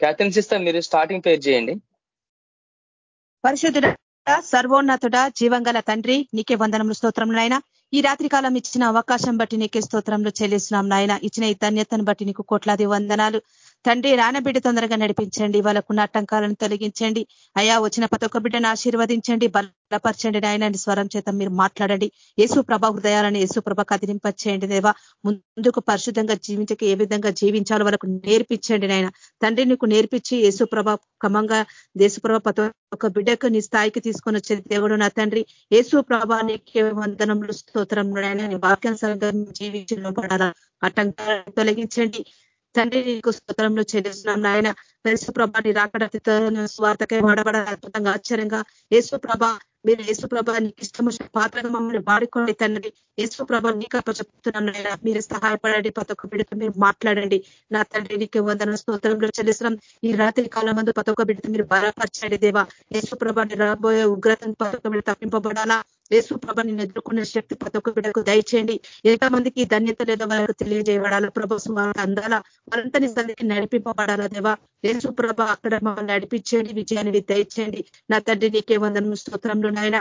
Catherine sister మీరు starting page చేయండి. పరిశుద్ధుడ సర్వోన్నతుడ జీవంగల తండ్రి నీకే వందనములు స్తోత్రములు నాయన. ఈ రాత్రి కాలం ఇచ్చిన అవకాశం బట్టి నీకే స్తోత్రంలో చెల్లిస్తున్నాం నాయన. ఇచ్చిన ఈ ధన్యతను బట్టి నీకు కోట్లాది వందనాలు. తండ్రి రానబిడ్డ తొందరగా నడిపించండి వాళ్ళకున్న ఆటంకాలను తొలగించండి. అయా వచ్చిన ప్రతి ఒక్క బిడ్డను ఆశీర్వదించండి బలపరచండి. నాయన స్వరం చేత మీరు మాట్లాడండి. యేసు ప్రభ హృదయాలను యేసు ప్రభ కదిలింపచేయండి దేవా. ముందుకు పరిశుద్ధంగా జీవించక ఏ విధంగా జీవించాలో వాళ్ళకు నేర్పించండి నాయన. తండ్రి నీకు నేర్పించి యేసు ప్రభ క్రమంగా దేశప్రభ ప్రతి ఒక్క బిడ్డకు నీ స్థాయికి తీసుకొని వచ్చే దేవుడు నా తండ్రి. యేసు ప్రభానికి వందనములు స్తోత్రం వాక్యానుసారంగా జీవించి లోపడాలా ఆటంకాలను తొలగించండి. తండ్రి నీకు స్తోత్రంలో చెల్లిస్తున్నాం నాయన. యేసు ప్రభాని రాకడ స్వార్థకై వాడబడ అద్భుతంగా ఆశ్చర్యంగా. యేసు ప్రభ మీరు యేసు ప్రభా నీకు ఇష్టం పాత్రగా మమ్మల్ని వాడుకోండి తండ్రి. యేసు ప్రభా నీకు చెప్తున్నాను నాయన. మీరు సహాయపడండి ప్రతి ఒక్క బిడ్డతో మీరు మాట్లాడండి. నా తండ్రి నీకు వందన స్తోత్రంలో చెల్లిస్తున్నాం ఈ రాత్రి కాలం మందు ప్రతి ఒక్క బిడ్డతో మీరు బలపరచండి దేవా. యేసు ప్రభాని రాబోయే ఉగ్రతను ప్రతి ఒక్క బిడ్డ తప్పింపబడాలా? యేసు ప్రభ నేను ఎదుర్కొనే శక్తి ప్రతి ఒక్క బిడ్డకు దయచేయండి. ఎంతమందికి ధన్యత లేదో వాళ్ళకు తెలియజేయబడాలా? ప్రభు వాళ్ళకి అందాలా? వాళ్ళంతా నీ సన్నిధికి నడిపింపబడాలా దేవా? యేసు ప్రభ అక్కడ మమ్మల్ని నడిపించండి. విజయాన్ని దయచేయండి. నా తండ్రి నీకే వందనం స్తోత్రంలో నాయన.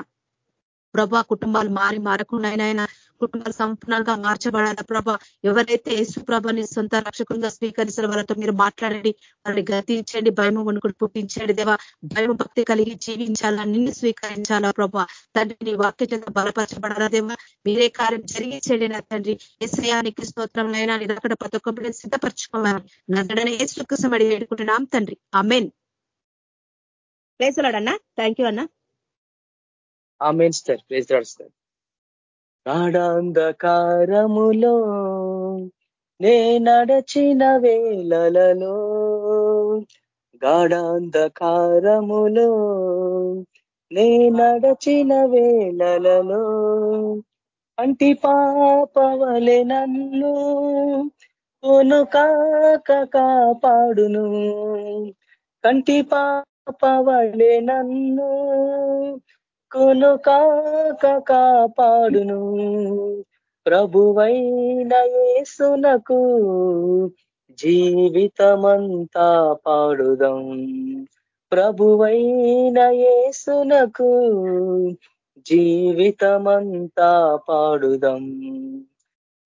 ప్రభా కుటుంబాలు మారి మారకుండా కుటుంబాలు సంపూర్ణంగా మార్చబడాల ప్రభ. ఎవరైతే యేసు ప్రభని సొంత రక్షకులుగా స్వీకరిస్తారు వాళ్ళతో మీరు మాట్లాడండి. వాళ్ళని గతించండి భయం వణుకుడు పుట్టించండి దేవా. భయం భక్తి కలిగి జీవించాలా నిన్ను స్వీకరించాలా ప్రభ. తండ్రి నీ వాక్య చేత బలపరచబడాలా దేవా. మీరే కార్యం జరిగించండి నా తండ్రి. ఏసయానికి స్తోత్రం అయినా నేను అక్కడ ప్రతి ఒక్క బిడ్డ సిద్ధపరచుకోవాలి నన్నడనే ఏ సుఖసమడి వేడుకుంటున్నాం తండ్రి. అమెన్ ప్లేసులాడన్నా థ్యాంక్ యూ అన్నా. ఆమెన్ సార్ ప్లేస్ సార్ గాఢాంధకారములో నే నడచిన వేళలలో గాఢాంధకారములో నే నడచిన వేళలలో అంటి పాపవలె నన్ను కొను కాక కాపాడును. కంటి పాపవలె నన్ను కొను కాక కాపాడును. ప్రభువైన యేసునకు జీవితమంతా పాడుదం. ప్రభువైన యేసునకు జీవితమంతా పాడుదం.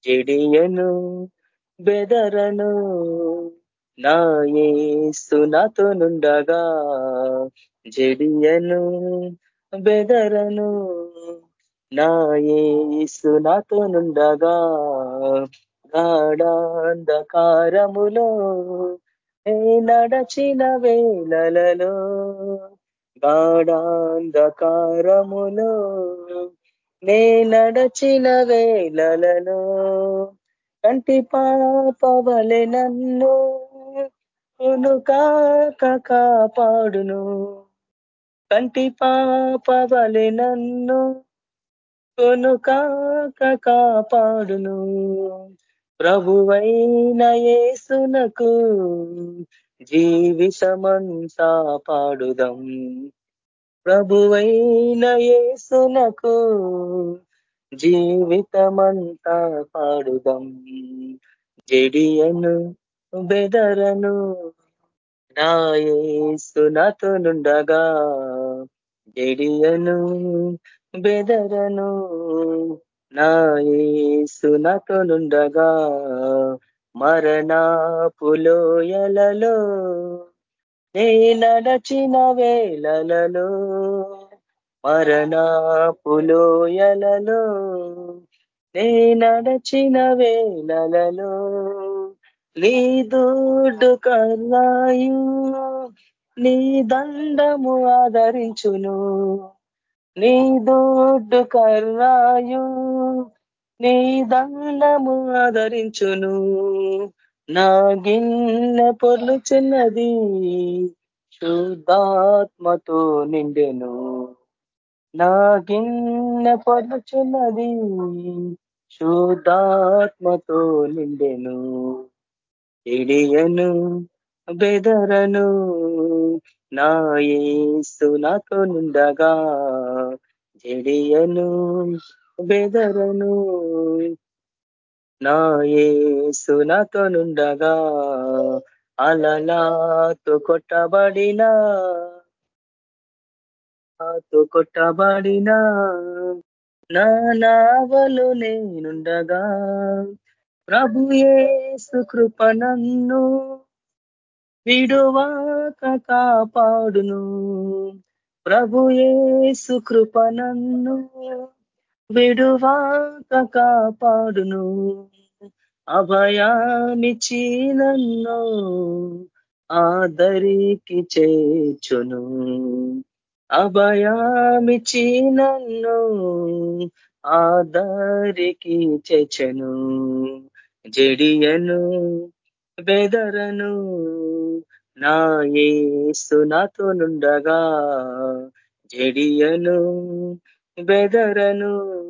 జడియను బెదరను నా ఏసు నుండగా జడియను బెదరను నా ఏసు నాతో నుండగా గాఢాంధకారములో ఏ నడచిన వేళలలో గాఢాంధకారములో నే నడచిన వేళలలో కంటి పాపవలె నన్ను కాక కాపాడును. కంటి పాపవలె నన్ను కొను కాక కాపాడును. ప్రభువైన యేసునకు జీవితమంతా పాడుదం. ప్రభువైన యేసునకు జీవితమంతా పాడుదం. జడియను బెదరను నా ఏసు నాతో నుండగా జడియను బెదరను. నా ఏసు నాతో నుండగా మరణపులోయలలో నే నడచిన వేళలలో. మరణపులోయలలో నే నడచిన వేళలలో. నీ దూడు కర్రాయు నీ దండము ఆదరించును. నీ దూడు కర్రాయు నీ దండము ఆదరించును. నా గిన్నె పొర్లుచున్నది శుద్ధాత్మతో నిండెను. నా గిన్నె పొర్లుచున్నది శుద్ధాత్మతో నిండెను. ఇడియను బెదరను నాయసు నాతో నుండగా. జడియను బెదరను నాయసు నాతో నుండగా. అలలాతో కొట్టబడిన ఆతో కొట్టబడిన నా నావలు నేనుండగా. ప్రభు యేసు కృప నన్ను విడువాక కాపాడును. ప్రభు యేసు కృప నన్ను విడువాక కాపాడును. అభయానిచి నన్ను ఆదరికి చేచును అభయామిచి నన్ను ఆదరికి చెచను జడియను బెదరను నా యేసు నాతో నుండగా. జడియను బెదరను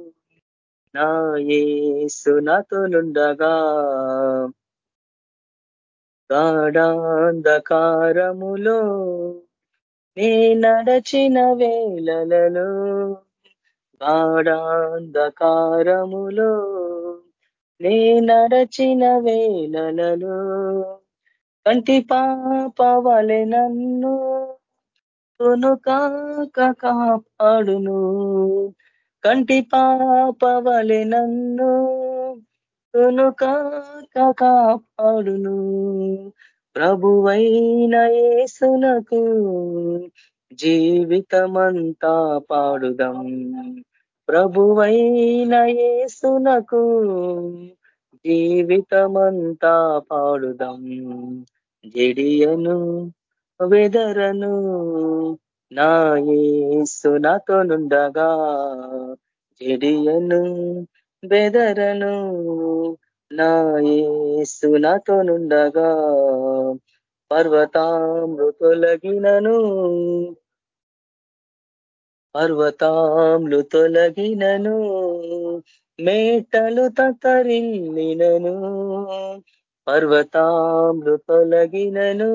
నా యేసు నాతో నుండగా. గాఢాంధకారములో నే నడచిన వేళలలో గాఢాంధకారములో నే నడచిన వేళలలో కంటి పాపవలె నన్ను తునుకాక కాపాడును. కంటి పాపవలె నన్ను తునుకాక కాపాడును. ప్రభువైన యేసునకు జీవితమంతా పాడుదం. ప్రభువైన యేసునకు జీవితమంతా పాడుదం. జడియను వెదరను నా యేసు నుండగా. జడియను వెదరను నా యేసు నాతో పర్వతాంలు తొలగినను మేటలు తతరిల్లినను పర్వతాంలు తొలగినను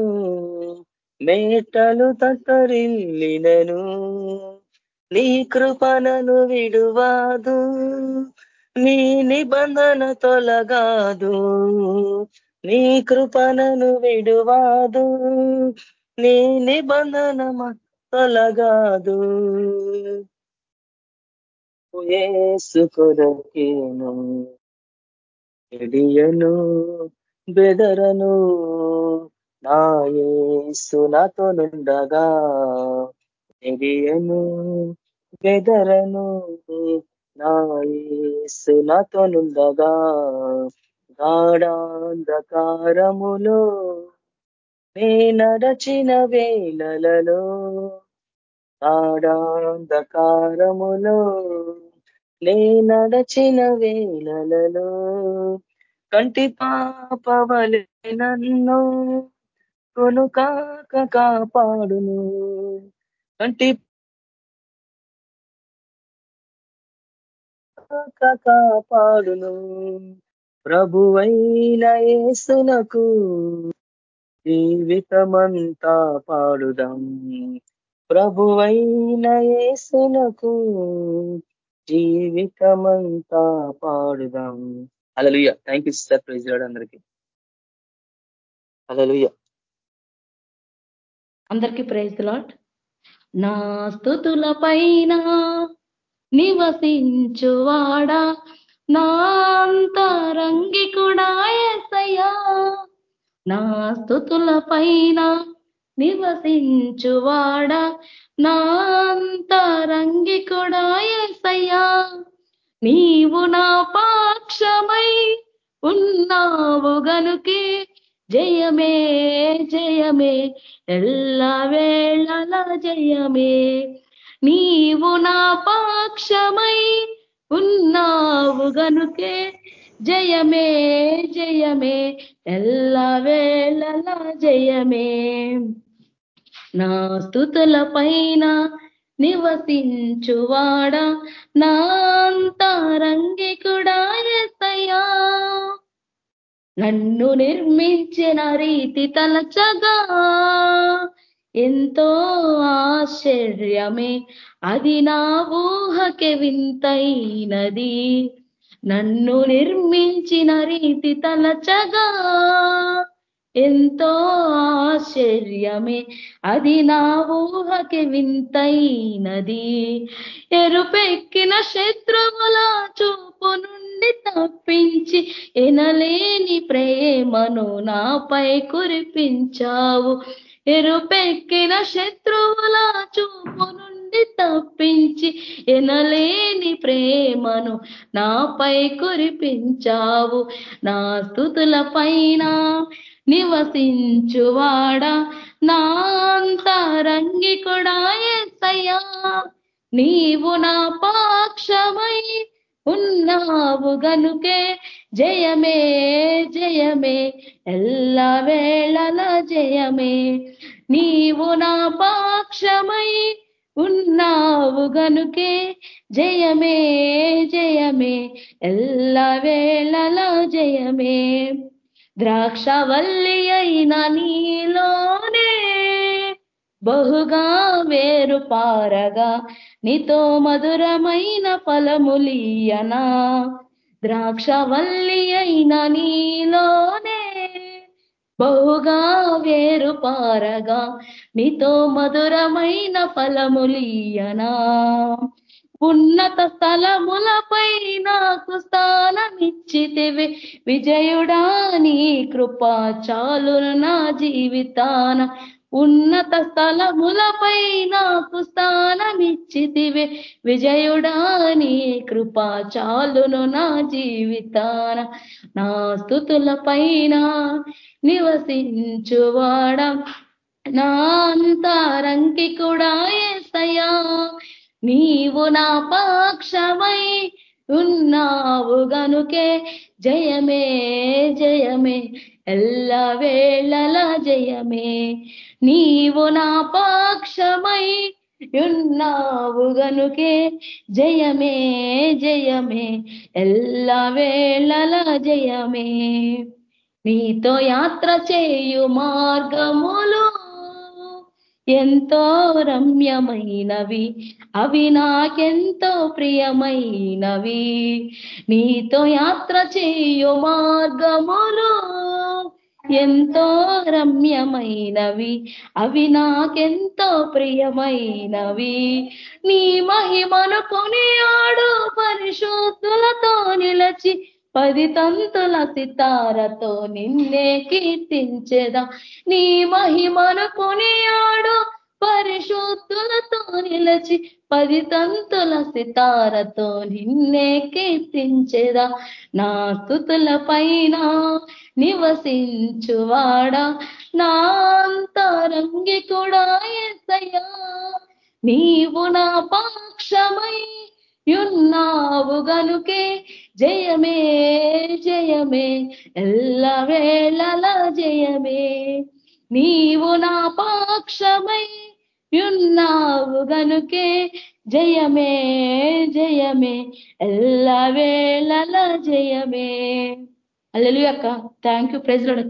మేటలు తతరిల్లినను నీ కృపణను విడువాదు నీ నిబంధన తొలగాదు. నీ కృపణను విడువాదు నీ నిబంధన తొలగాదు. ఏసు కొరకేను ఎడియను బెదరను నా యేసు నాతో నుండగా ఎడియను బెదరను నా యేసు నాతో నుండగా గాఢాంధకారములో నడచిన వేళలలో కాడాంధకారములో నే నడచిన వేళలలో కంటి పాపవలె నన్ను కొనుకాక కాపాడును. కంటి కాపాడును. ప్రభువైన ఏసునకు జీవితమంతా పాడుదాం. ప్రభువైన యేసునకు జీవితమంతా పాడుదాం. అలలుయ థ్యాంక్ యూ సార్ ప్రైజ్ అందరికి. అలలుయ అందరికీ ప్రైజ్ లాట్ నా స్థుతుల పైన నివసించువాడా. నా అంతరంగి కూడా ఎసయా నా స్థుతుల పైన నివసించువాడా? నా అంతరంగి కూడా నీవు నా పాక్షమై ఉన్నావు గనుకే జయమే జయమే ఎల్లా వేళల జయమే. నీవు నా పాక్షమై ఉన్నావు గనుకే జయమే జయమే ఎల్ల వేళల జయమే. నా స్థుతుల పైన నివసించువాడా నా అంతరంగి కూడా ఎసయ్యా నన్ను నిర్మించిన రీతి తలచగా ఎంతో ఆశ్చర్యమే అది నా ఊహకి వింతైనది. నన్ను నిర్మించిన రీతి తలచగా ఎంతో ఆశ్చర్యమే. అది నా ఊహకి వింతైనది. ఎరుపెక్కిన శత్రువుల చూపు నుండి తప్పించి ఎనలేని ప్రేమను నాపై కురిపించావు. ఎరుపెక్కిన శత్రువుల చూపు నుండి తప్పించి ఎనలేని ప్రేమను నాపై కురిపించావు. నా స్థుతుల పైన నివసించువాడా? నా అంతరంగి కూడా ఎస్సయ్యా నీవు నా పాక్షమై ఉన్నావు గనుకే. జయమే జయమే ఎల్లా వేళల జయమే నీవు నా పాక్షమై ఉన్నావు గనుకే జయమే జయమే ఎల్ల వేళల జయమే. ద్రాక్షవల్లి అయిన నీలోనే బహుగా వేరు పారగా నీతో మధురమైన ఫలములియనా. ద్రాక్షవల్లి అయిన నీలోనే బహుగా వేరు పారగా నీతో మధురమైన ఫలములియనా. ఉన్నత స్థలములపై నాకు స్థానమిచ్చితివి విజయుడా నీ కృప చాలును నా జీవితాన. ఉన్నత స్థలములపైన పుస్తానమిచ్చితివే. విజయుడా నీ కృప చాలును నా జీవితాన. నా స్థుతులపైన నివసించువాడ. నా అంతరంకి కూడా ఏసయా నీవు నా పాక్షమై ఉన్నావు గనుకే. జయమే జయమే ఎల్ల వేళల జయమే. నీవు నా పాక్షమై ఉన్నావు గనుకే. జయమే జయమే ఎల్ల వేళల జయమే. నీతో యాత్ర చేయు మార్గములు ఎంతో రమ్యమైనవి అవి నాకెంతో ప్రియమైనవి. నీతో యాత్ర చేయు మార్గములు ఎంతో రమ్యమైనవి అవి నాకెంతో ప్రియమైనవి. నీ మహిమను కొనియాడు పరిశుద్ధులతో నిలచి పది తంతుల సితారతో నిన్నే కీర్తించేదా. నీ మహిమను కొనియాడు పరిశుద్ధులతో నిలచి పది తంతుల సితారతో నిన్నే కీర్తించేదా? నా స్థుతుల పైన నివసించువాడా? నా అంతరంగి కూడా ఎసయ్యా నీవు నా పాక్షమై యున్నావు గనుకే. జయమే జయమే ఎల్ల వేళల జయమే. నీవు నా పాక్షమై యున్నావు గనుకే జయమే జయమే ఎల్ల వేళల జయమే. అల్లెలు అక్క. థ్యాంక్ యూ ప్రెజలుడు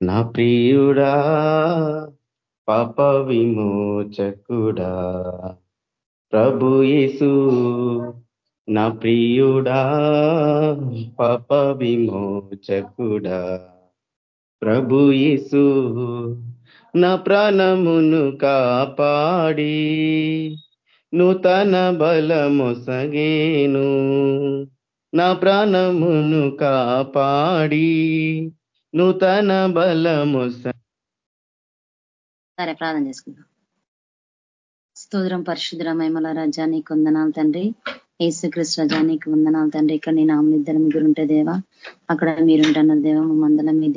నా ప్రియుడా పాప విమోచకుడా ప్రభు యేసు నా ప్రియుడా పాప విమోచకుడా ప్రభు యేసు నా ప్రాణమును కాపాడి నూతన బలమొసగేను నా ప్రాణమును కాపాడి నూతన బలమొస సరే ప్రార్థన చేసుకుందాం. స్తోత్రం పరిశుద్ర మహిమల రాజానికి వందనాలు తండ్రి. ఏసుక్రీస్తు రజానికి వందనాలు తండ్రి. ఇక్కడ నేను ఆమె ఇద్దరు ముగ్గురు ఉంటే దేవా. అక్కడ మీరుంటున్నారు దేవా మా మందలం మీద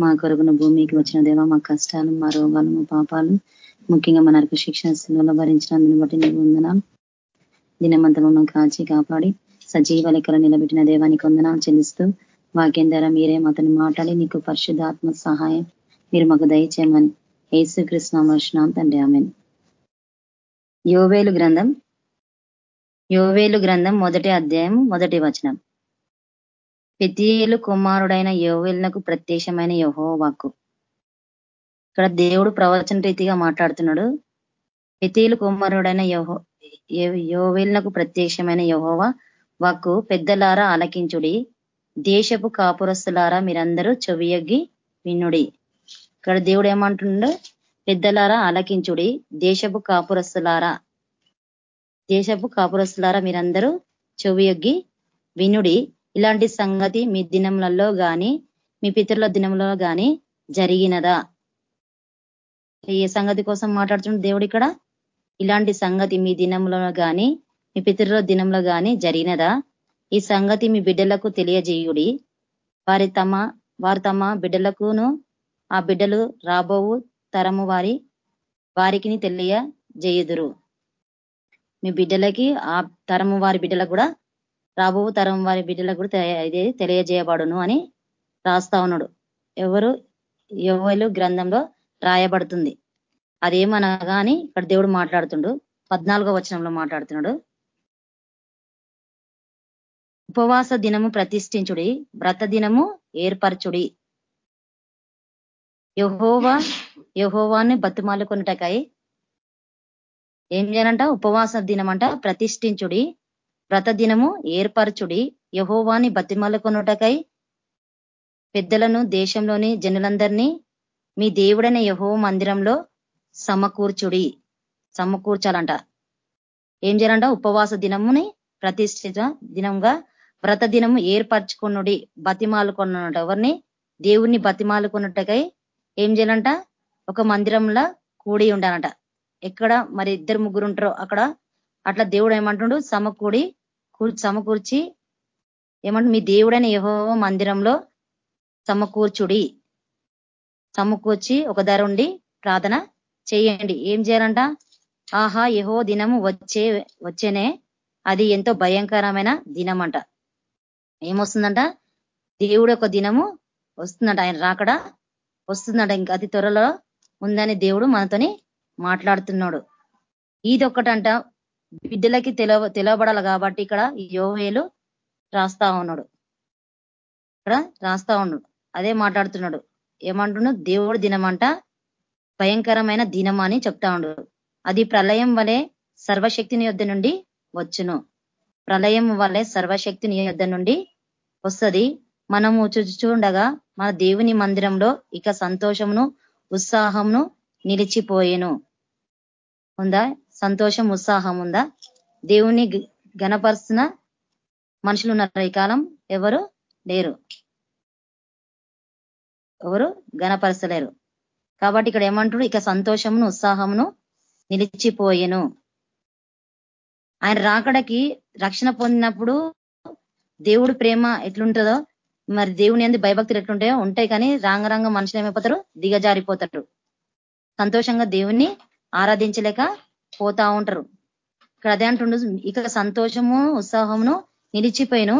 మా కొరకున భూమికి వచ్చిన దేవా మా కష్టాలు మా రోగాలు మా పాపాలు ముఖ్యంగా మన నరక శిక్షణ స్థితిలో భరించినందుని బట్టి నీకు వందనాలు. దినమంతా కాచి కాపాడి సజీవ లెక్కలు నిలబెట్టిన దేవానికి వందనాలు చెల్లిస్తూ వాక్యం ద్వారా మీరే అతను మాట్లాడి నీకు పరిశుద్ధాత్మ సహాయం మీరు మాకు దయచేయమని ఏసుకృష్ణ వర్షణం తండ్రి ఆమెన్. యోవేలు గ్రంథం యోవేలు గ్రంథం మొదటి అధ్యాయం మొదటి వచనం. పెతియేలు కుమారుడైన యోవెల్నకు ప్రత్యక్షమైన యహోవాకు. ఇక్కడ దేవుడు ప్రవచన రీతిగా మాట్లాడుతున్నాడు. పెతేలు కుమారుడైన యహో యోవెల్నకు ప్రత్యక్షమైన యహోవా వాక్కు పెద్దలారా ఆలకించుడి. దేశపు కాపురస్తులారా మీరందరూ చెవియగ్గి వినుడి. ఇక్కడ దేవుడు ఏమంటుండో? పెద్దలారా ఆలకించుడి. దేశపు కాపురస్తులారా దేశపు కాపురస్తులారా మీరందరూ చెవియగ్గి వినుడి. ఇలాంటి సంగతి మీ దినములలో గాని మీ పితరుల దినంలో గాని జరిగినదా? ఏ సంగతి కోసం మాట్లాడుతున్న దేవుడు ఇక్కడ? ఇలాంటి సంగతి మీ దినంలో గాని మీ పితరుల దినంలో గాని జరిగినదా? ఈ సంగతి మీ బిడ్డలకు తెలియజేయుడి. వారి తమ వారు తమ బిడ్డలకును ఆ బిడ్డలు రాబోవు తరము వారి వారికి తెలియజేయుదురు. మీ బిడ్డలకి ఆ తరము వారి బిడ్డలకు కూడా రాబో తరం వారి బిడ్డలకు కూడా ఇది తెలియజేయబడును అని రాస్తా ఉన్నాడు. ఎవరు ఎవరు గ్రంథంలో రాయబడుతుంది. అదేమనగా అని ఇక్కడ దేవుడు మాట్లాడుతుండు. పద్నాలుగో వచనంలో మాట్లాడుతున్నాడు. ఉపవాస దినము ప్రతిష్ఠించుడి వ్రత దినము ఏర్పరచుడి. యహోవా యహోవాన్ని బతుమాలుకున్నటకై ఏం చేయాలంట? ఉపవాస దినం అంట ప్రతిష్ఠించుడి. వ్రత దినము ఏర్పరచుడి. యహోవాని బతిమలుకొనుటకై పెద్దలను దేశంలోని జనులందరినీ మీ దేవుడైన యహో మందిరంలో సమకూర్చుడి. సమకూర్చాలంట. ఏం చేయాలంట? ఉపవాస దినముని ప్రతిష్ఠిత దినంగా వ్రత దినము ఏర్పరచుకున్నది బతిమాలుకొన్నట ఎవరిని? దేవుణ్ణి బతిమాలుకున్నట్టుకై ఏం చేయాలంట? ఒక మందిరంలో కూడి ఉండాలంట. ఎక్కడ మరి ఇద్దరు ముగ్గురు ఉంటారో అక్కడ. అట్లా దేవుడు ఏమంటుండు? సమకూడి సమకూర్చి ఏమంటే మీ దేవుడైన యహో మందిరంలో సమకూర్చుడి. సమకూర్చి ఒక ధర ఉండి ప్రార్థన చేయండి. ఏం చేయాలంట? ఆహా యహో దినము వచ్చే వచ్చేనే అది ఎంతో భయంకరమైన దినం అంట ఏమొస్తుందంట? దేవుడు ఒక దినము వస్తుందంట ఆయన రాకడా? వస్తుందంట ఇంకా అతి త్వరలో ఉందని దేవుడు మనతోని మాట్లాడుతున్నాడు. ఇదొక్కటంట బిడ్డలకి తెలవ తెలవబడాలి కాబట్టి ఇక్కడ యోవేలు రాస్తా ఉన్నాడు. ఇక్కడ రాస్తా ఉన్నాడు. అదే మాట్లాడుతున్నాడు. ఏమంటున్నాడు? దేవుడు దినమంట భయంకరమైన దినం అని చెప్తా ఉన్నాడు. అది ప్రళయం వలె సర్వశక్తిని యొద్ధ నుండి వచ్చును. ప్రళయం వలె సర్వశక్తిని యొద్ధ నుండి వస్తుంది. మనము చూచుండగా మన దేవుని మందిరంలో ఇక సంతోషమును ఉత్సాహమును నిలిచిపోయేను. ఉందా? సంతోషం ఉత్సాహం ఉందా? దేవుని గణపరుస్తున్న మనుషులు ఉన్నారు ఈ కాలం. ఎవరు? లేరు. ఎవరు? గణపరచలేరు. కాబట్టి ఇక్కడ ఏమంటాడు ఇక సంతోషమును ఉత్సాహమును నిలిచిపోయెను. ఆయన రాకడకి రక్షణ పొందినప్పుడు దేవుడు ప్రేమ ఎట్లుంటుందో మరి దేవుని అంది భయభక్తులు ఎట్లుంటాయో ఉంటాయి కానీ రాంగరంగ మనుషులు ఏమైపోతారు? దిగజారిపోతారు. సంతోషంగా దేవుణ్ణి ఆరాధించలేక పోతా ఉంటారు. ఇక్కడ అదే అంటుండు ఇక సంతోషము ఉత్సాహమును నిలిచిపోయిను